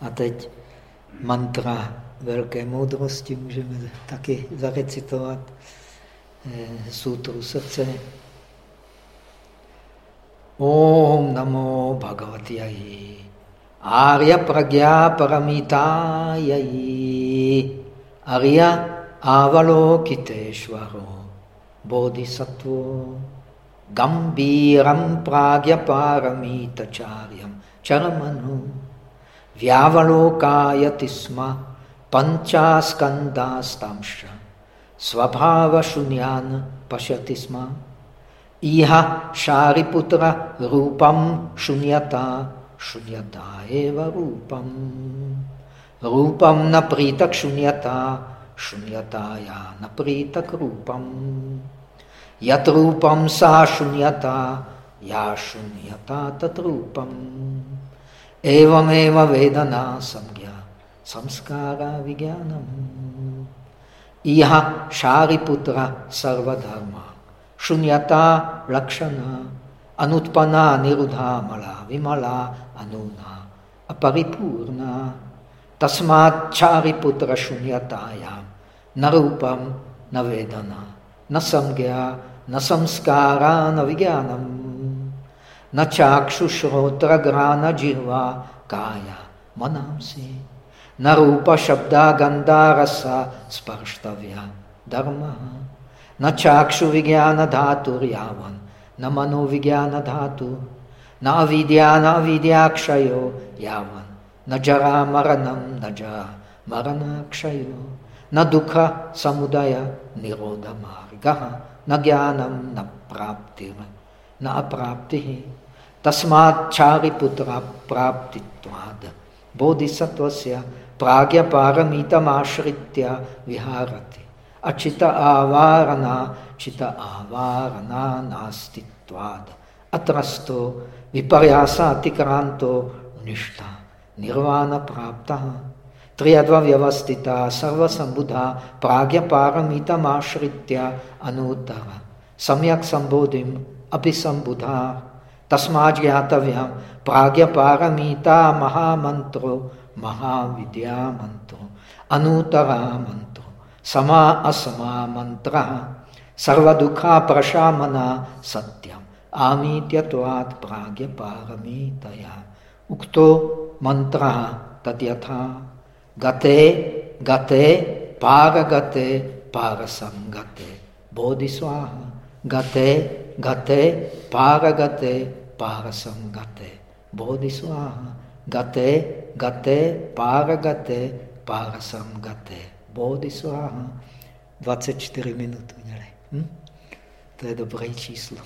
A teď mantra velké moudrosti můžeme taky zarecitovat eh, sutru srdce. Om namo bhagavati ayi. Arya pragya paramitayayi. Arya avalokiteshvaro. Bodhisattva. Gambiram pragya paramitacharyam. Charamanu. Vyavalokáyati sma panchaskandastamsha svabhava shunyana pashati sma iha shariputra rupam shunyata shunyata eva rupam rupam napritak shunyata shunyata ya napritak rupam yat rupam sa shunyata ya shunyata tat rupam Evameva vedana samgya samskara vigyanam. Iha shariputra sarvadharma shunyata lakshana anutpana nirudha mala vimala anuna aparipurna tasmat chariputra shunyataya narupam na vedana na samgya na samskara na vigyanam na čákšu šrotra grána džihva kája manamsi na rupa šabda ganda rasa sparštavya dharma na čákšu vigyana dhatu yavan na mano vigyana dhatu na avidya na avidyakshayo yavan na jara maranam na jara maranakshayo na dukha samudaya nirodha margaha. Na jnanam na praptira na apraptihi तस्मात् चारिपुत्र प्राप्तित्वाद बोधिसत्वस्य प्राज्ञपारमितमाश्रित्य विहारति अचित आवारणा चित आवारणा नास्तित्वाद अत्रस्तो विपर्यासातिक्रान्तो निष्ठा निर्वाण प्राप्तः त्रियद्वव्यवस्थिता सर्वसम्बुधा प्राज्ञपारमितमाश्रित्य अनुत्तर सम्यक् सम्बोधिम् अभिसम्बुधा तस्माज्ञातव्य प्राज्ञपारमीता महामंत्रो महाविद्या मंत्रो अनुतरा मंत्रो समा असमा मंत्र सर्वदुखा प्रशामना सत्यम आमीत्यत्वात् प्राज्ञपारमीतया। उक्तो मंत्र तद्यथा। गते गते, पारगते, पारसंगते। बोधिस्वाहा। गते गते, पारगते Parasangate. Bodhisvaha. Gate, gate, paragate, parasamgate. Bodhisvaha. 24 minut měli. Hm? To je dobré číslo.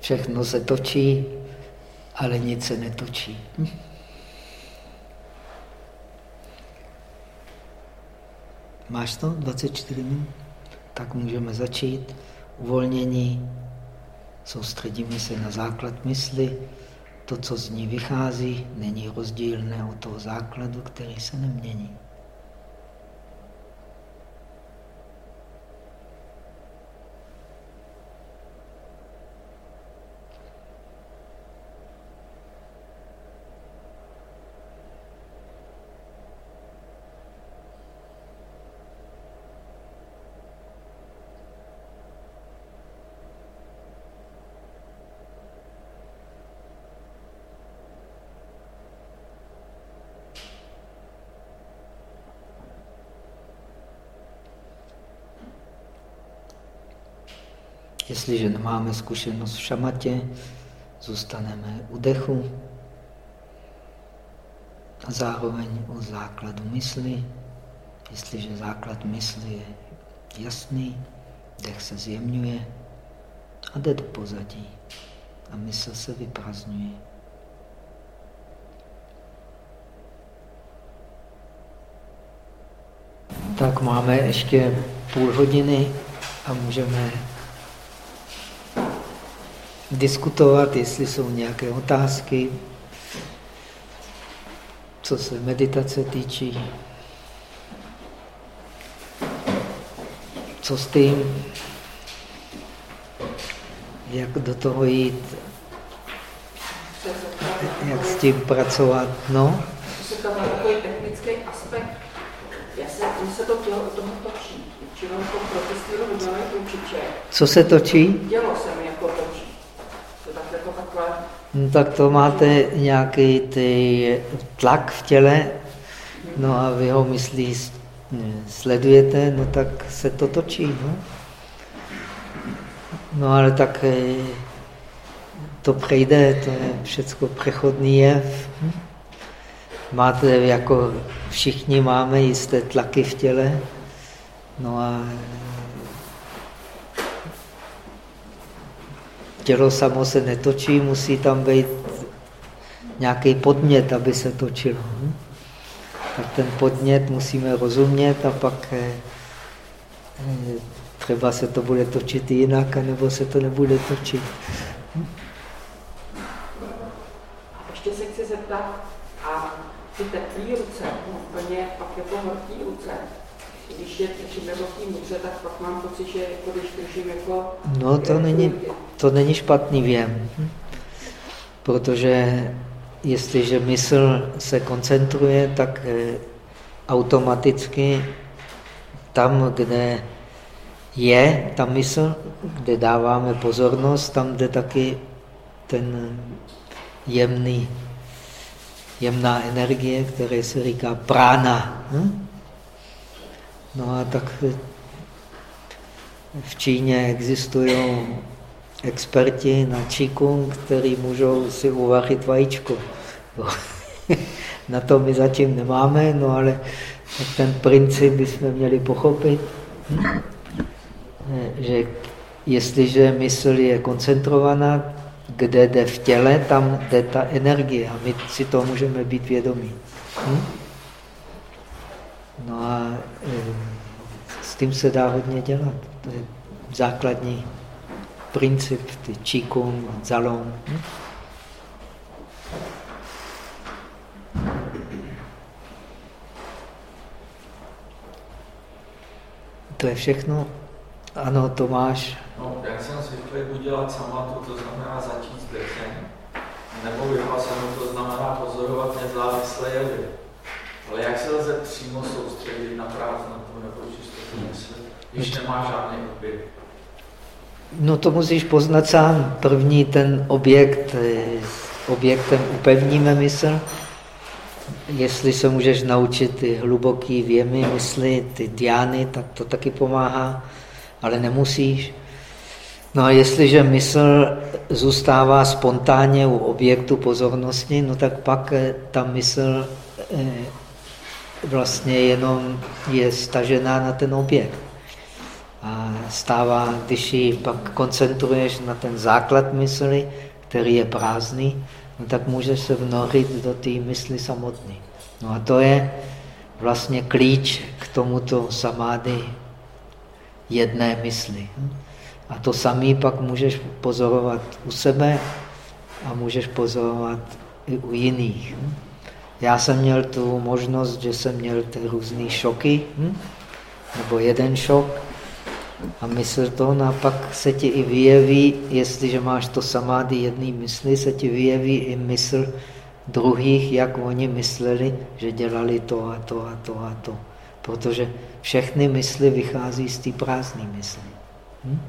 Všechno se točí, ale nic se netočí. Hm? Máš to? 24 minut? Tak můžeme začít uvolnění, soustředíme se na základ mysli, to, co z ní vychází, není rozdílné od toho základu, který se nemění. Jestliže nemáme zkušenost v šamatě, zůstaneme u dechu a zároveň u základu mysli. Jestliže základ mysli je jasný, dech se zjemňuje a jde do pozadí a mysl se vyprazňuje. Tak máme ještě půl hodiny a můžeme diskutovat, jestli jsou nějaké otázky, co se meditace týčí. Co s tím? Jak do toho jít? Jak s tím pracovat? No? Se tam takový technický aspekt. Já se, se to tělo tomu točí. Čili to protestilo určitě. Co se točí? Dělo se mi jako točí. To tak jako takhle. No, tak to máte nějaký ty tlak v těle, no a vy ho myslí sledujete, no tak se to točí. No, no ale tak eh, to přejde, to je všechno přechodný jev. Máte, jako všichni máme jisté tlaky v těle, no a tělo samo se netočí, musí tam být nějaký podmět, aby se točilo tak ten podnět musíme rozumět a pak eh, eh, třeba se to bude točit jinak, nebo se to nebude točit. Ještě se chci zeptat, a ty teplý ruce, úplně pak jako horký ruce, když je držím horký ruce, tak pak mám pocit, že jako když držím jako... No to není, to není špatný věm, protože jestliže mysl se koncentruje, tak eh, automaticky tam, kde je ta mysl, kde dáváme pozornost, tam jde taky ten jemný, jemná energie, které se říká prána. Hm? No a tak v Číně existují experti na Qigong, kteří můžou si uvařit vajíčko. Na to my zatím nemáme, no ale ten princip bychom měli pochopit, že jestliže mysl je koncentrovaná, kde jde v těle, tam jde ta energie a my si to můžeme být vědomí. Hm? No a e, s tím se dá hodně dělat. To je základní princip, ty číkung, zalong. Hm? To je všechno? Ano, Tomáš. No, jak jsem zvyklý udělat samatu, to znamená začít s dechem, nebo vypasanu, to znamená pozorovat nezávislé jevy. Ale jak se lze přímo soustředit na prázdnotu nebo čistotu mysli, když nemá žádný objekt? No to musíš poznat sám. První ten objekt, eh, objektem upevníme mysl, jestli se můžeš naučit ty hluboký věmy mysli, ty diány, tak to taky pomáhá, ale nemusíš. No a jestliže mysl zůstává spontánně u objektu pozornosti, no tak pak eh, ta mysl eh, vlastně jenom je stažená na ten objekt. Stává, když ji pak koncentruješ na ten základ mysli, který je prázdný, no tak můžeš se vnořit do té mysli samotné. No a to je vlastně klíč k tomuto samády jedné mysli. A to samý pak můžeš pozorovat u sebe a můžeš pozorovat i u jiných. Já jsem měl tu možnost, že jsem měl ty různé šoky, nebo jeden šok, a mysl to, no a pak se ti i vyjeví, jestliže máš to samády jedné mysli, se ti vyjeví i mysl druhých, jak oni mysleli, že dělali to a to a to a to. Protože všechny mysli vychází z té prázdné mysli. Hm?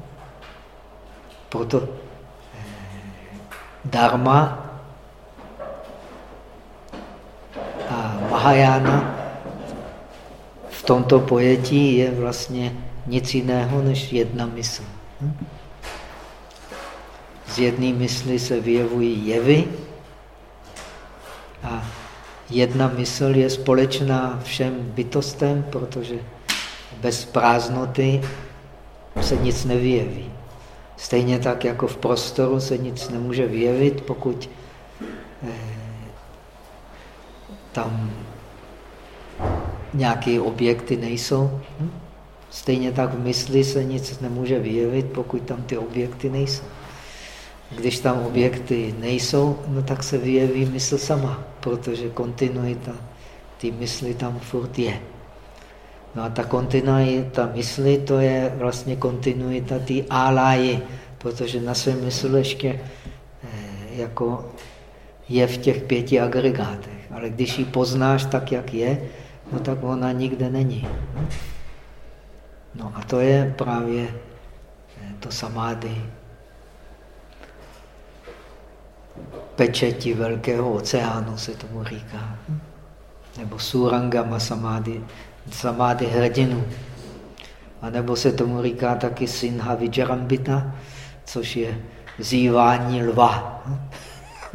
Proto eh, dharma a Mahajana tomto pojetí je vlastně nic jiného než jedna mysl. Hm? z jedné mysli se vyjevují jevy a jedna mysl je společná všem bytostem, protože bez prázdnoty se nic nevyjeví. Stejně tak jako v prostoru se nic nemůže vyjevit, pokud eh, tam nějaké objekty nejsou. Hm? Stejně tak v mysli se nic nemůže vyjevit, pokud tam ty objekty nejsou. Když tam objekty nejsou, no tak se vyjeví mysl sama, protože kontinuita ty mysli tam furt je. No a ta kontinuita mysli, to je vlastně kontinuita ty áláji, protože na své mysl ještě eh, jako je v těch pěti agregátech. Ale když ji poznáš tak, jak je, no tak ona nikde není. No a to je právě eh, to samády. Pečeti velkého oceánu se tomu říká. Nebo surangama samády, samády hrdinu. A nebo se tomu říká taky sinha vijarambita, což je zývání lva.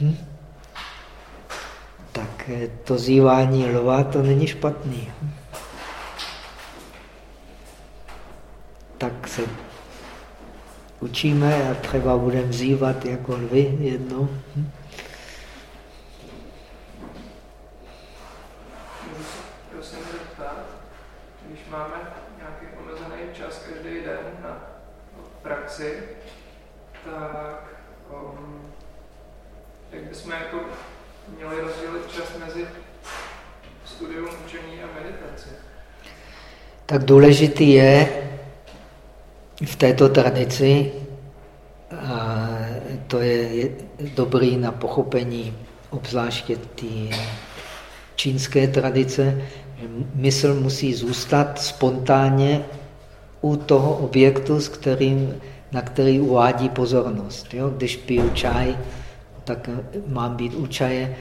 hm? Eh, to zývání lva, to není špatný. Tak se učíme a třeba budeme vzývat jako lvy jednou. Tak um, jak bychom jako měli rozdělit čas mezi studium, učení a meditaci? Tak důležitý je v této tradici, a to je dobrý na pochopení obzvláště té čínské tradice, že mysl musí zůstat spontánně u toho objektu, s kterým, na který uvádí pozornost. Jo? Když piju čaj, tak mám být u čaje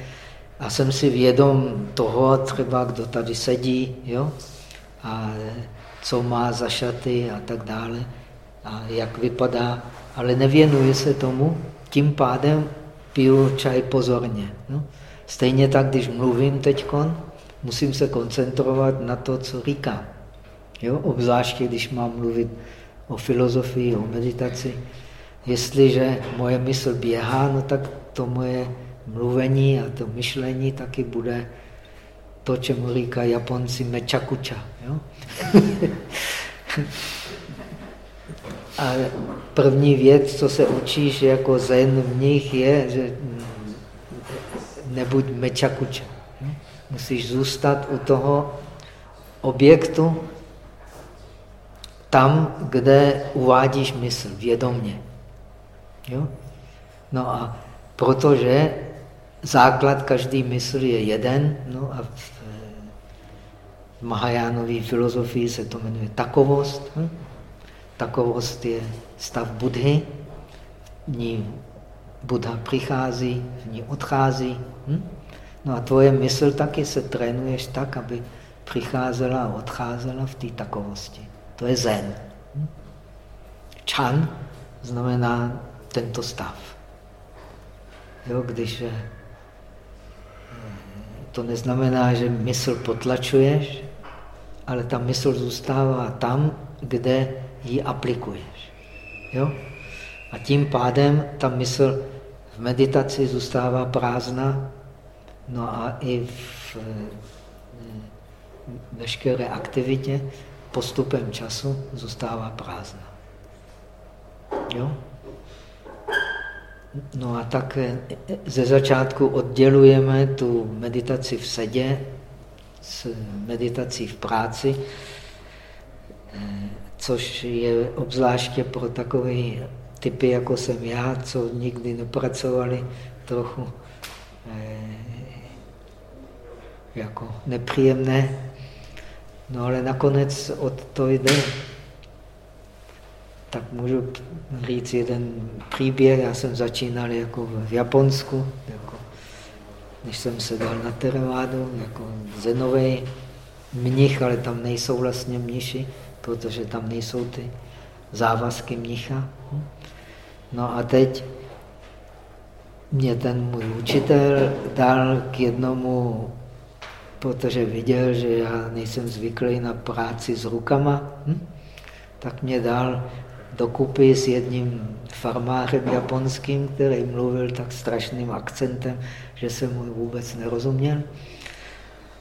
a jsem si vědom toho, třeba kdo tady sedí, jo? a co má za šaty a tak dále, a jak vypadá, ale nevěnuje se tomu, tím pádem piju čaj pozorně. No? Stejně tak, když mluvím teď, musím se koncentrovat na to, co říkám. Jo? Obzvláště, když mám mluvit o filozofii, o meditaci. Jestliže moje mysl běhá, no tak to moje mluvení a to myšlení taky bude to, čemu říká Japonci mečakuča. Jo? a první věc, co se učíš jako zen v nich, je, že nebuď mečakuča. Musíš zůstat u toho objektu, tam, kde uvádíš mysl, vědomně. Jo? No a protože základ každý mysl je jeden, no a v, Mahajánové filozofii se to jmenuje takovost. Hm? Takovost je stav Budhy, v ní Buddha přichází, v ní odchází. Hm? No a tvoje mysl taky se trénuješ tak, aby přicházela a odcházela v té takovosti. To je zen. Hm? Chan znamená tento stav. Jo, když eh, to neznamená, že mysl potlačuješ, ale ta mysl zůstává tam, kde ji aplikuješ. Jo? A tím pádem ta mysl v meditaci zůstává prázdná, no a i v veškeré aktivitě postupem času zůstává prázdná. Jo? No a tak eh, ze začátku oddělujeme tu meditaci v sedě s meditací v práci, eh, což je obzvláště pro takové typy, jako jsem já, co nikdy nepracovali, trochu eh, jako nepříjemné. No ale nakonec od to jde. Tak můžu říct jeden příběh. Já jsem začínal jako v Japonsku, jako, když jsem se dal na Terevádu, jako zenový mnich, ale tam nejsou vlastně mniši protože tam nejsou ty závazky mnicha. No a teď mě ten můj učitel dal k jednomu, protože viděl, že já nejsem zvyklý na práci s rukama, hm? tak mě dal dokupy s jedním farmářem japonským, který mluvil tak strašným akcentem, že jsem mu vůbec nerozuměl.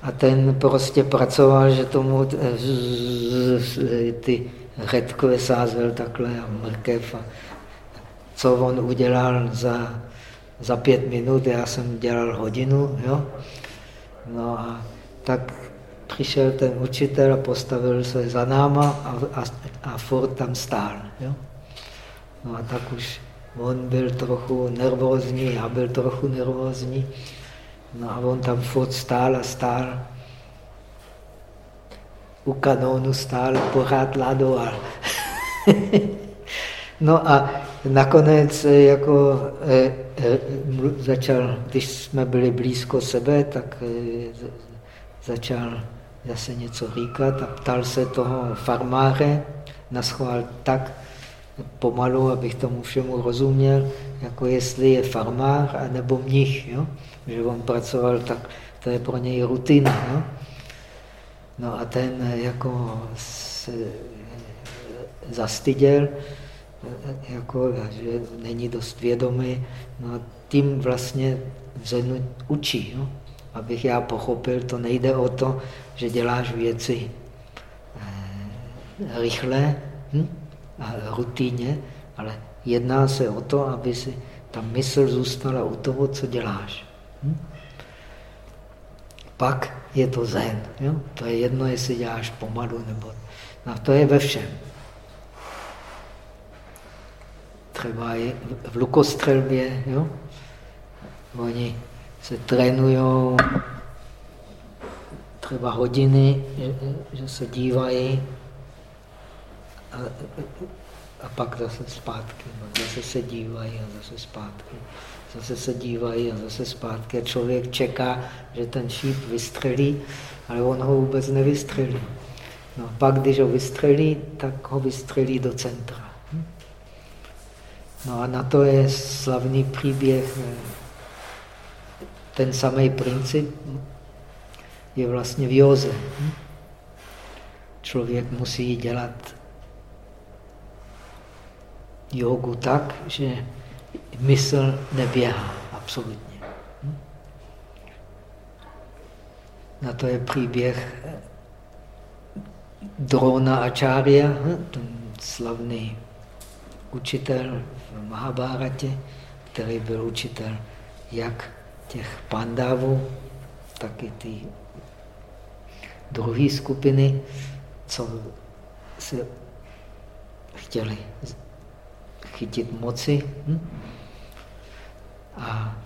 A ten prostě pracoval, že tomu eh, ty redkové sázel takhle a mrkev. A co on udělal za, za pět minut, já jsem dělal hodinu. Jo? No a tak přišel ten učitel a postavil se za náma a, a, a furt tam stál. Jo? No a tak už on byl trochu nervózní, já byl trochu nervózní. No a on tam furt stál a stál. U kanónu stál, pořád ladoval. no a nakonec eh, jako e, e, začal, když jsme byli blízko sebe, tak e, začal zase něco říkat a ptal se toho farmáře, naschvál tak pomalu, abych tomu všemu rozuměl, jako jestli je farmář nebo mnich, jo? že on pracoval tak, to je pro něj rutina. Jo? No a ten jako se zastyděl, jako, že není dost vědomý, no a tím vlastně v učí. Jo? Abych já pochopil, to nejde o to, že děláš věci eh, rychle hm? Rutině, ale jedná se o to, aby si ta mysl zůstala u toho, co děláš. Hm? Pak je to zen. Jo? To je jedno, jestli děláš pomalu nebo... No, to je ve všem. Třeba i v lukostřelbě, jo? Oni se trénují třeba hodiny, že, že se dívají a, a pak zase zpátky. Zase se dívají a zase zpátky. Zase se dívají a zase zpátky. A člověk čeká, že ten šíp vystřelí, ale on ho vůbec nevystřelí. No, pak, když ho vystřelí, tak ho vystřelí do centra. No a na to je slavný příběh eh, ten samý princip je vlastně v józe. Člověk musí dělat jogu tak, že mysl neběhá absolutně. Na to je příběh Drona Acharya, ten slavný učitel v Mahabharatě, který byl učitel jak těch pandávů, taky ty druhé skupiny, co se chtěli chytit moci. Hm? A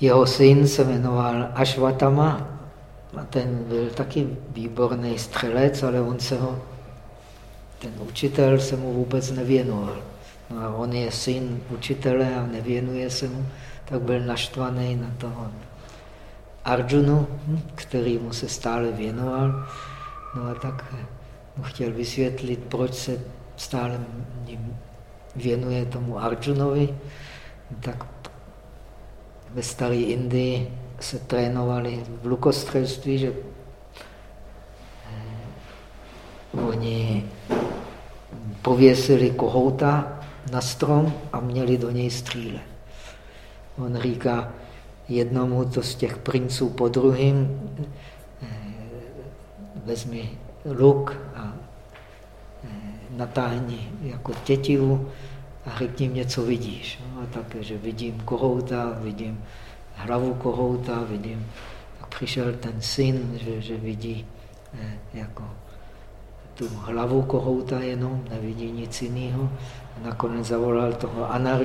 jeho syn se jmenoval Ashvatama a ten byl taky výborný střelec, ale on se ho, ten učitel se mu vůbec nevěnoval. No a on je syn učitele a nevěnuje se mu tak byl naštvaný na toho Arjunu, hm, který mu se stále věnoval. No a tak mu chtěl vysvětlit, proč se stále věnuje tomu Arjunovi. Tak ve staré Indii se trénovali v lukostřelství, že eh, oni pověsili kohouta na strom a měli do něj střílet. On říká jednomu to z těch princů po druhým, eh, vezmi luk natáhni jako tětivu a řekni mě, co vidíš. No a tak, že vidím kohouta, vidím hlavu kohouta, vidím. Tak přišel ten syn, že, že vidí eh, jako tu hlavu kohouta jenom, nevidí nic jiného. Nakonec zavolal toho anar,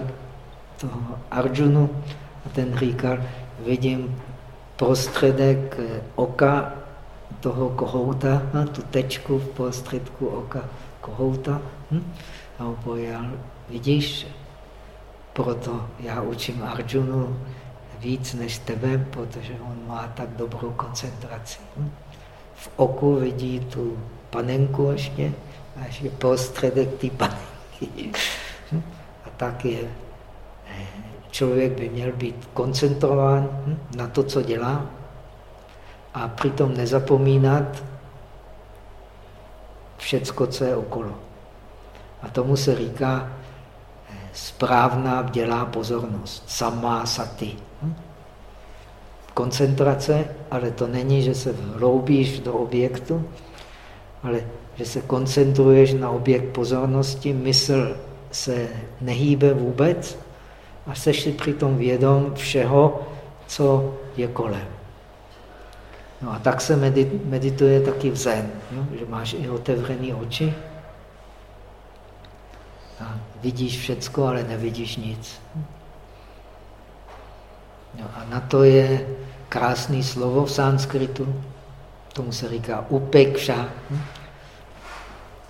toho Arjunu a ten říkal, vidím prostředek eh, oka toho kohouta, no, tu tečku v prostředku oka kohouta. Hm? A on vidíš, proto já učím Arjunu víc než tebe, protože on má tak dobrou koncentraci. Hm? V oku vidí tu panenku ještě, a ještě prostředek té panenky. Hm? tak je, eh, člověk by měl být koncentrován hm, na to, co dělá a přitom nezapomínat všecko, co je okolo. A tomu se říká eh, správná vdělá pozornost, samá saty. Hm? Koncentrace, ale to není, že se vloubíš do objektu, ale že se koncentruješ na objekt pozornosti, mysl se nehýbe vůbec a seš si přitom vědom všeho, co je kolem. No a tak se medituje taky v zen, jo? že máš i otevřené oči a vidíš všecko, ale nevidíš nic. No a na to je krásný slovo v sanskritu, tomu se říká upekša.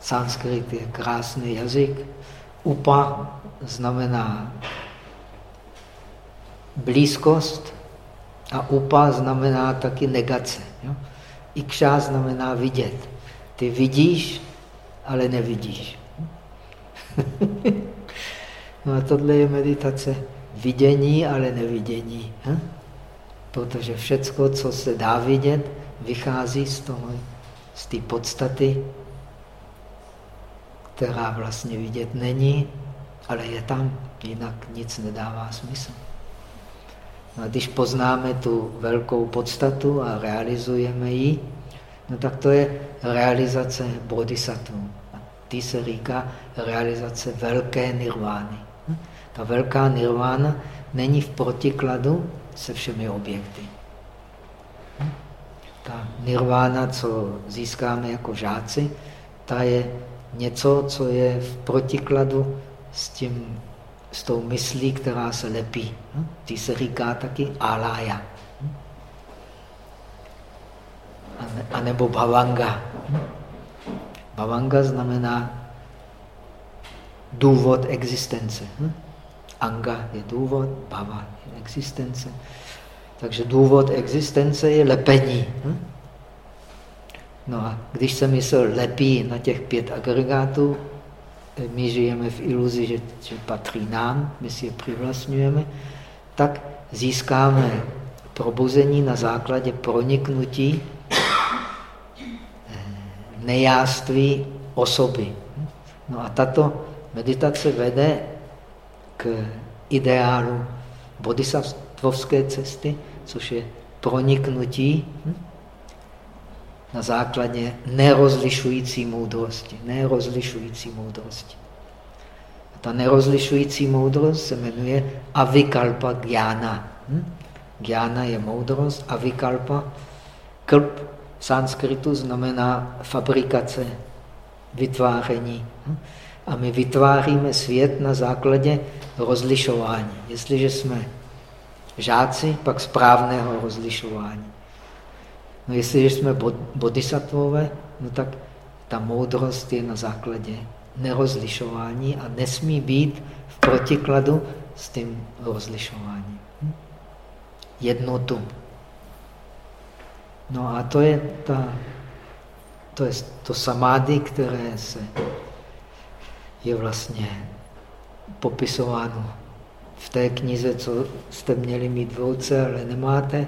Sanskrit je krásný jazyk. Upa znamená blízkost a upa znamená taky negace. Jo? Ikša znamená vidět. Ty vidíš, ale nevidíš. no a tohle je meditace. Vidění, ale nevidění. Hm? Protože všecko, co se dá vidět, vychází z toho, z té podstaty, která vlastně vidět není, ale je tam, jinak nic nedává smysl. A když poznáme tu velkou podstatu a realizujeme ji, no tak to je realizace bodhisattva. A ty se říká realizace velké nirvány. Ta velká nirvána není v protikladu se všemi objekty. Ta nirvána, co získáme jako žáci, ta je něco, co je v protikladu s tím s tou myslí, která se lepí. Hm? Ty se říká taky alája. Hm? A nebo bhavanga. Hm? Bhavanga znamená důvod existence. Anga je důvod, bhava je existence. Takže důvod existence je lepení. No a když se mysl lepí na těch pět agregátů, my žijeme v iluzi, že, že patří nám, my si je přivlastňujeme, tak získáme probuzení na základě proniknutí eh, nejáství osoby. No a tato meditace vede k ideálu bodhisattvovské cesty, což je proniknutí hm, na základě nerozlišující moudrosti. Nerozlišující moudrosti. A ta nerozlišující moudrost se jmenuje avikalpa gyana. Hm? Gyana je moudrost, avikalpa. Klp v sanskritu znamená fabrikace, vytváření. Hm? A my vytváříme svět na základě rozlišování. Jestliže jsme žáci, pak správného rozlišování. No jestliže jsme bodhisattvové, no tak ta moudrost je na základě nerozlišování a nesmí být v protikladu s tím rozlišováním. Hm? Jednotu. No a to je, ta, to, je to samády, které se je vlastně popisováno v té knize, co jste měli mít v ruce, ale nemáte.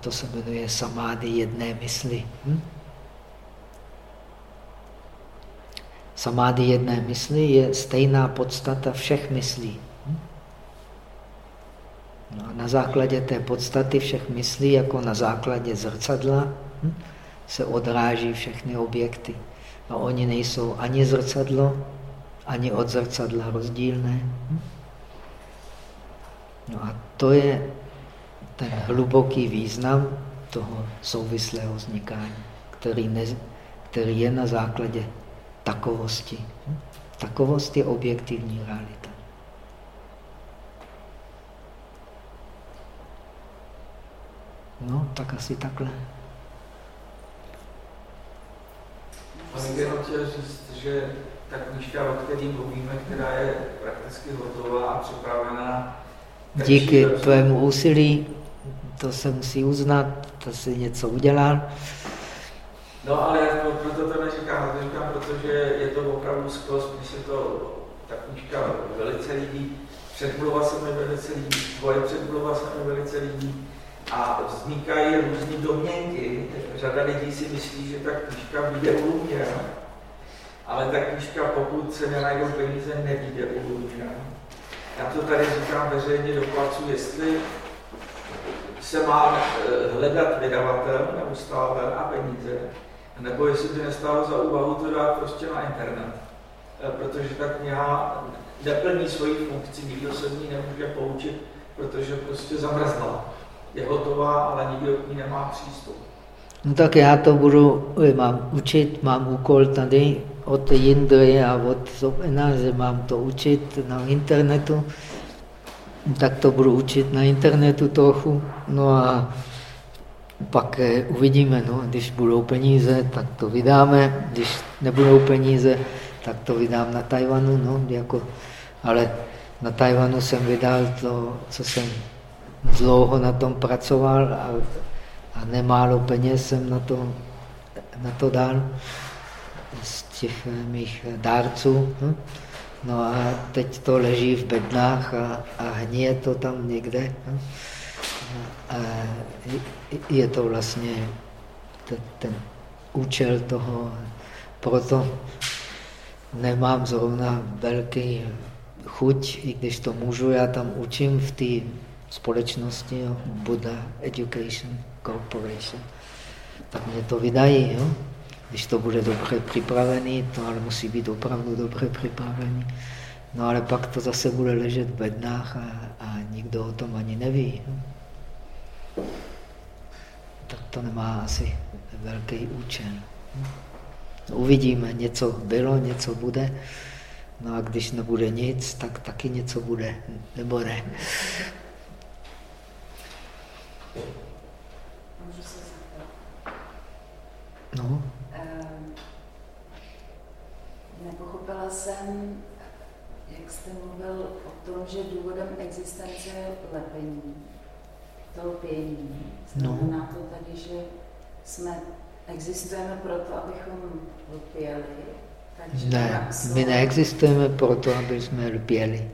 To se jmenuje samády jedné mysli. Hm? Samády jedné mysli je stejná podstata všech myslí. Hm? No a na základě té podstaty všech myslí, jako na základě zrcadla, hm? se odráží všechny objekty. A oni nejsou ani zrcadlo, ani od zrcadla rozdílné. Hm? No a to je ten hluboký význam toho souvislého vznikání, který, ne, který je na základě takovosti. Takovost je objektivní realita. No, tak asi takhle. Bych jenom chtěl říct, že ta knižka, o které mluvíme, která je prakticky hotová a připravená. Díky tvému úsilí to se musí uznat, to si něco udělal. No ale já proto to neříkám, to říkám, protože je to opravdu skvěl, spíš je to ta knížka velice líbí, předmluva se mi velice líbí, tvoje předmluva se mi velice líbí a vznikají různé domněnky. Řada lidí si myslí, že ta knížka vyjde u ale ta knížka, pokud se nenajdou peníze, nevíde u. Já to tady říkám veřejně do placu, jestli se má eh, hledat vydavatel neustále a peníze, nebo jestli by nestálo za úvahu to dát prostě na internet. Eh, protože ta kniha neplní svoji funkci, nikdo se v ní nemůže poučit, protože prostě zamrzla. Je hotová, ale nikdo k ní nemá přístup. No tak já to budu, mám učit, mám úkol tady od Jindry a od Zobena, že mám to učit na internetu, tak to budu učit na internetu trochu. No a pak eh, uvidíme, no, když budou peníze, tak to vydáme, když nebudou peníze, tak to vydám na Tajvanu, no, jako, ale na Tajvanu jsem vydal to, co jsem dlouho na tom pracoval a, a nemálo peněz jsem na to, na to dal z těch mých dárců. No. No a teď to leží v bednách a, a hníje to tam někde. No. A je to vlastně ten, účel toho, proto nemám zrovna velký chuť, i když to můžu, já tam učím v té společnosti jo, Buddha Education Corporation, tak mě to vydají. Jo? Když to bude dobře připravený, to ale musí být opravdu dobře připravený. No ale pak to zase bude ležet v bednách a, a nikdo o tom ani neví. Jo? Tak to nemá asi velký účel. Uvidíme, něco bylo, něco bude. No a když nebude nic, tak taky něco bude, nebo ne. No. Nepochopila jsem, jak jste mluvil o tom, že důvodem existence je lepení, to lpění. Znamená no. to tady, že jsme, existujeme proto, abychom lpěli. Takže ne, my neexistujeme proto, aby jsme lpěli.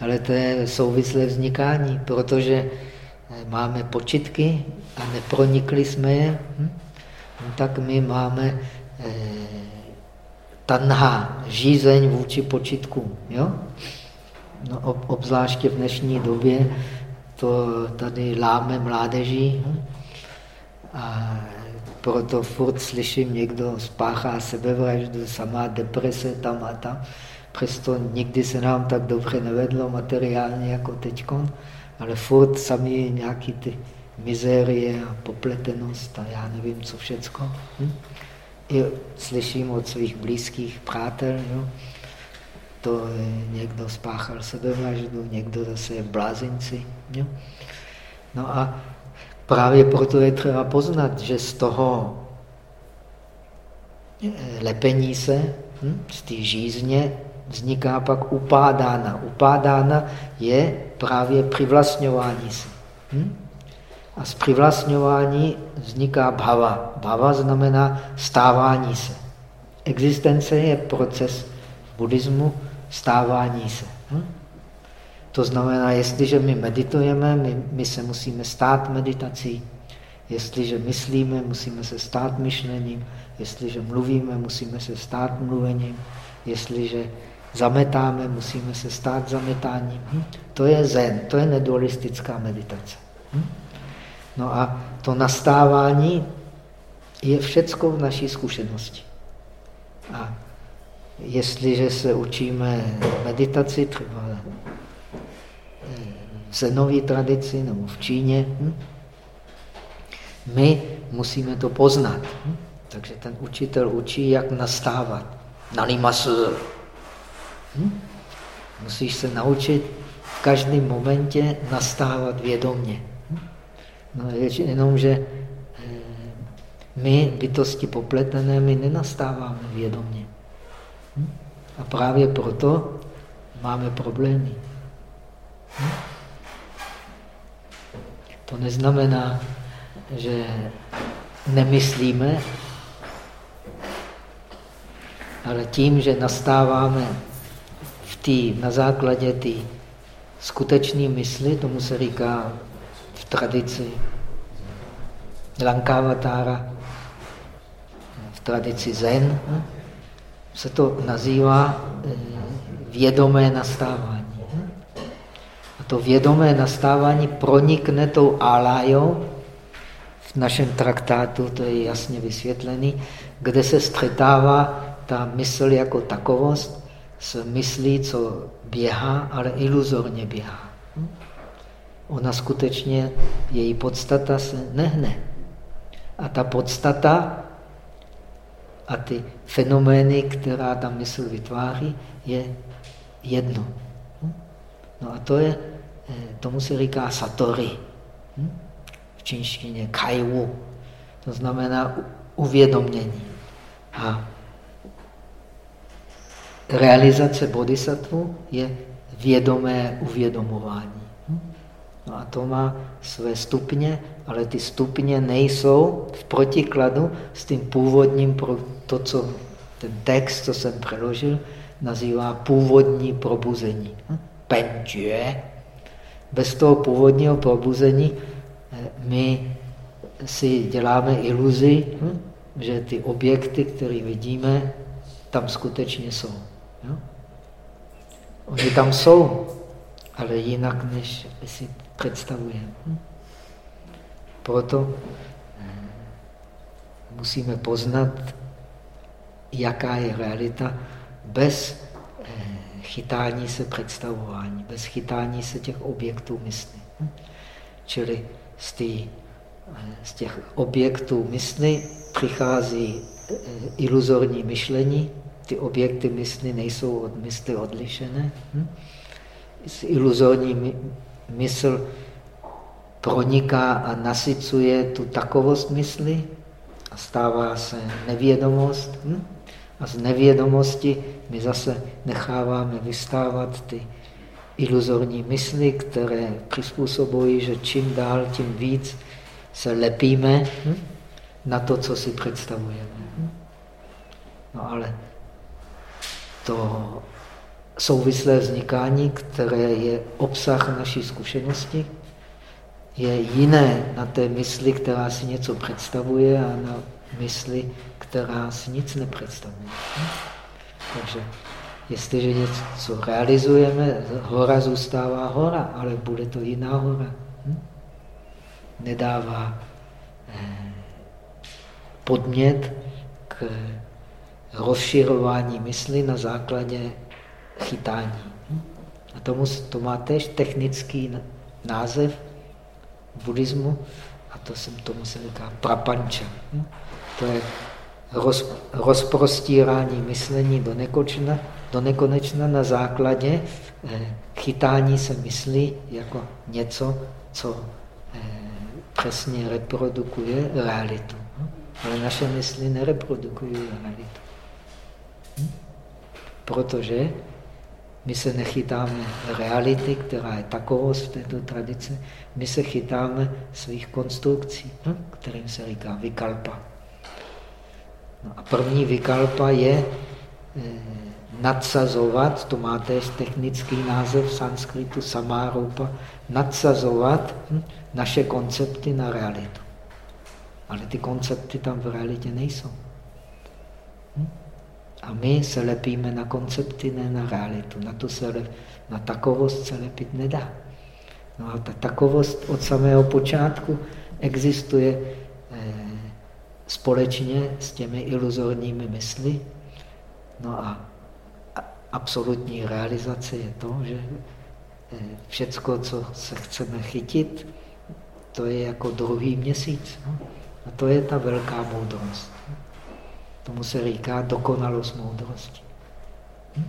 Ale to je souvislé vznikání, protože máme počitky a nepronikli jsme je. Hm? tak my máme eh, tanha, žízeň vůči počitku. Jo? No, ob, obzvláště v dnešní době to tady láme mládeží. Hm? A proto furt slyším, někdo spáchá sebevraždu, samá deprese tam a tam. Přesto nikdy se nám tak dobře nevedlo materiálně jako teď, ale furt sami nějaký ty mizérie a popletenost a já nevím, co všecko. Hm? I slyším od svých blízkých přátel, jo? to někdo spáchal sebevraždu, někdo zase je v blázinci. Jo? No a právě proto je třeba poznat, že z toho eh, lepení se, hm, z té žízně, vzniká pak upádána. Upádána je právě přivlastňování se. Hm? A z přivlastňování vzniká bhava. Bhava znamená stávání se. Existence je proces v buddhismu stávání se. Hm? To znamená, jestliže my meditujeme, my, my se musíme stát meditací. Jestliže myslíme, musíme se stát myšlením. Jestliže mluvíme, musíme se stát mluvením. Jestliže zametáme, musíme se stát zametáním. Hm? To je zen, to je nedualistická meditace. Hm? No a to nastávání je všecko v naší zkušenosti. A jestliže se učíme meditaci, třeba v zenové tradici nebo v Číně, hm? my musíme to poznat. Hm? Takže ten učitel učí, jak nastávat. Nalimasu. Hm? Musíš se naučit v každém momentě nastávat vědomně. No jenom, že eh, my, bytosti popletené, my nenastáváme vědomě. Hm? A právě proto máme problémy. Hm? To neznamená, že nemyslíme, ale tím, že nastáváme v tý, na základě té skutečné mysli, tomu se říká tradici Lankavatara, v tradici Zen, se to nazývá eh, vědomé nastávání. A to vědomé nastávání pronikne tou alájou, v našem traktátu to je jasně vysvětlený, kde se střetává ta mysl jako takovost s myslí, co běhá, ale iluzorně běhá. Ona skutečně, její podstata se nehne. A ta podstata a ty fenomény, která ta mysl vytváří, je jedno. No a to je, eh, tomu se říká satori. V čínštině kaiwu. To znamená uvědomění. A realizace bodhisattva je vědomé uvědomování. No a to má své stupně, ale ty stupně nejsou v protikladu s tím původním, pro to, co ten text, co jsem přeložil, nazývá původní probuzení. Penjue. Bez toho původního probuzení eh, my si děláme iluzi, hm, že ty objekty, které vidíme, tam skutečně jsou. Oni tam jsou, ale jinak, než si představujeme. Hm? Proto eh, musíme poznat, jaká je realita bez eh, chytání se představování, bez chytání se těch objektů mysli. Hm? Čili z, tý, eh, z těch objektů mysli přichází iluzorní myšlení, ty objekty mysli nejsou od mysli odlišené. Hm? Iluzorní mysl proniká a nasycuje tu takovost mysli a stává se nevědomost. Hm? A z nevědomosti my zase necháváme vystávat ty iluzorní mysli, které přizpůsobují, že čím dál, tím víc se lepíme hm? na to, co si představujeme. Hm? No ale to souvislé vznikání, které je obsah naší zkušenosti, je jiné na té mysli, která si něco představuje a na mysli, která si nic nepředstavuje. Takže jestliže něco realizujeme, hora zůstává hora, ale bude to jiná hora. Nedává eh, podmět k rozširování mysli na základě chytání. A tomu, to má tež technický název v buddhismu a to jsem tomu se říká prapanča. To je roz, rozprostírání myšlení do nekonečna, do nekonečna na základě eh, chytání se myslí jako něco, co eh, přesně reprodukuje realitu. Ale naše mysli nereprodukují realitu. Protože my se nechytáme reality, která je takovost v této tradici, my se chytáme svých konstrukcí, hm? kterým se říká vykalpa. No a první vykalpa je e, nadsazovat, to má též technický název v sanskritu, samáropa, nadsazovat hm? naše koncepty na realitu. Ale ty koncepty tam v realitě nejsou. A my se lepíme na koncepty, ne na realitu. Na, to se lep, na takovost se lepit nedá. No a ta takovost od samého počátku existuje eh, společně s těmi iluzorními mysli. No a absolutní realizace je to, že eh, všecko, co se chceme chytit, to je jako druhý měsíc. No? A to je ta velká moudrost. Tomu se říká dokonalost moudrosti. Hm?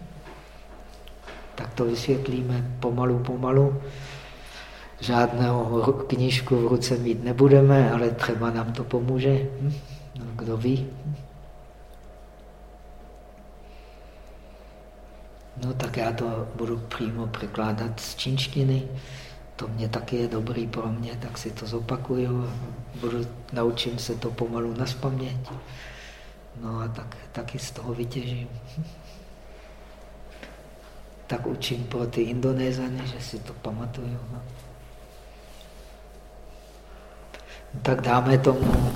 Tak to vysvětlíme pomalu, pomalu. Žádného knížku v ruce mít nebudeme, ale třeba nám to pomůže. Hm? No, kdo ví? No tak já to budu přímo překládat z čínštiny. To mě taky je dobrý pro mě, tak si to zopakuju. Budu, naučím se to pomalu na spaměť. No a tak, taky z toho vytěžím. tak učím pro ty Indonézany, že si to pamatuju. No. Tak dáme tomu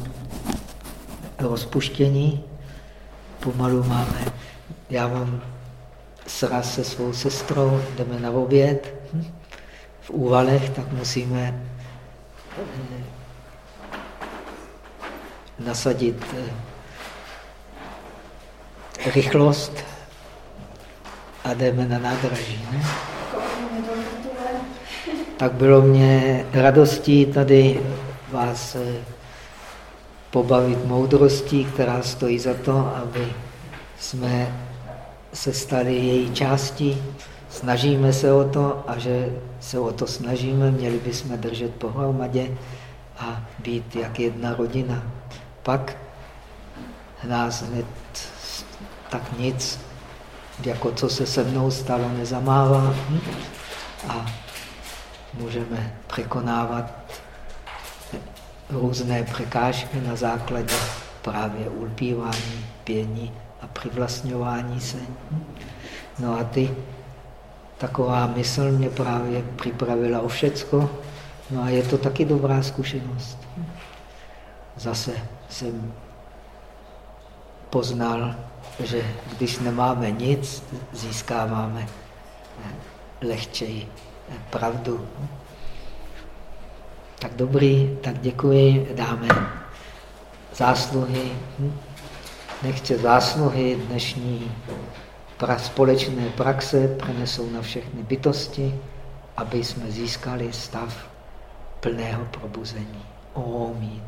rozpuštění. Pomalu máme. Já mám sraz se svou sestrou, jdeme na oběd hm? v úvalech, tak musíme eh, nasadit eh, rychlost a jdeme na nádraží. Ne? Tak bylo mě radostí tady vás eh, pobavit moudrostí, která stojí za to, aby jsme se stali její částí. Snažíme se o to a že se o to snažíme, měli bychom držet pohromadě a být jak jedna rodina. Pak nás hned tak nic, jako co se se mnou stalo, nezamává a můžeme překonávat různé překážky na základě právě ulpívání, pění a přivlastňování se. No a ty, taková mysl mě právě připravila o všecko, no a je to taky dobrá zkušenost. Zase jsem poznal, že když nemáme nic, získáváme lehčeji pravdu. Tak dobrý, tak děkuji, dáme zásluhy. Nechce zásluhy dnešní pra, společné praxe přenesou na všechny bytosti, aby jsme získali stav plného probuzení. Omí.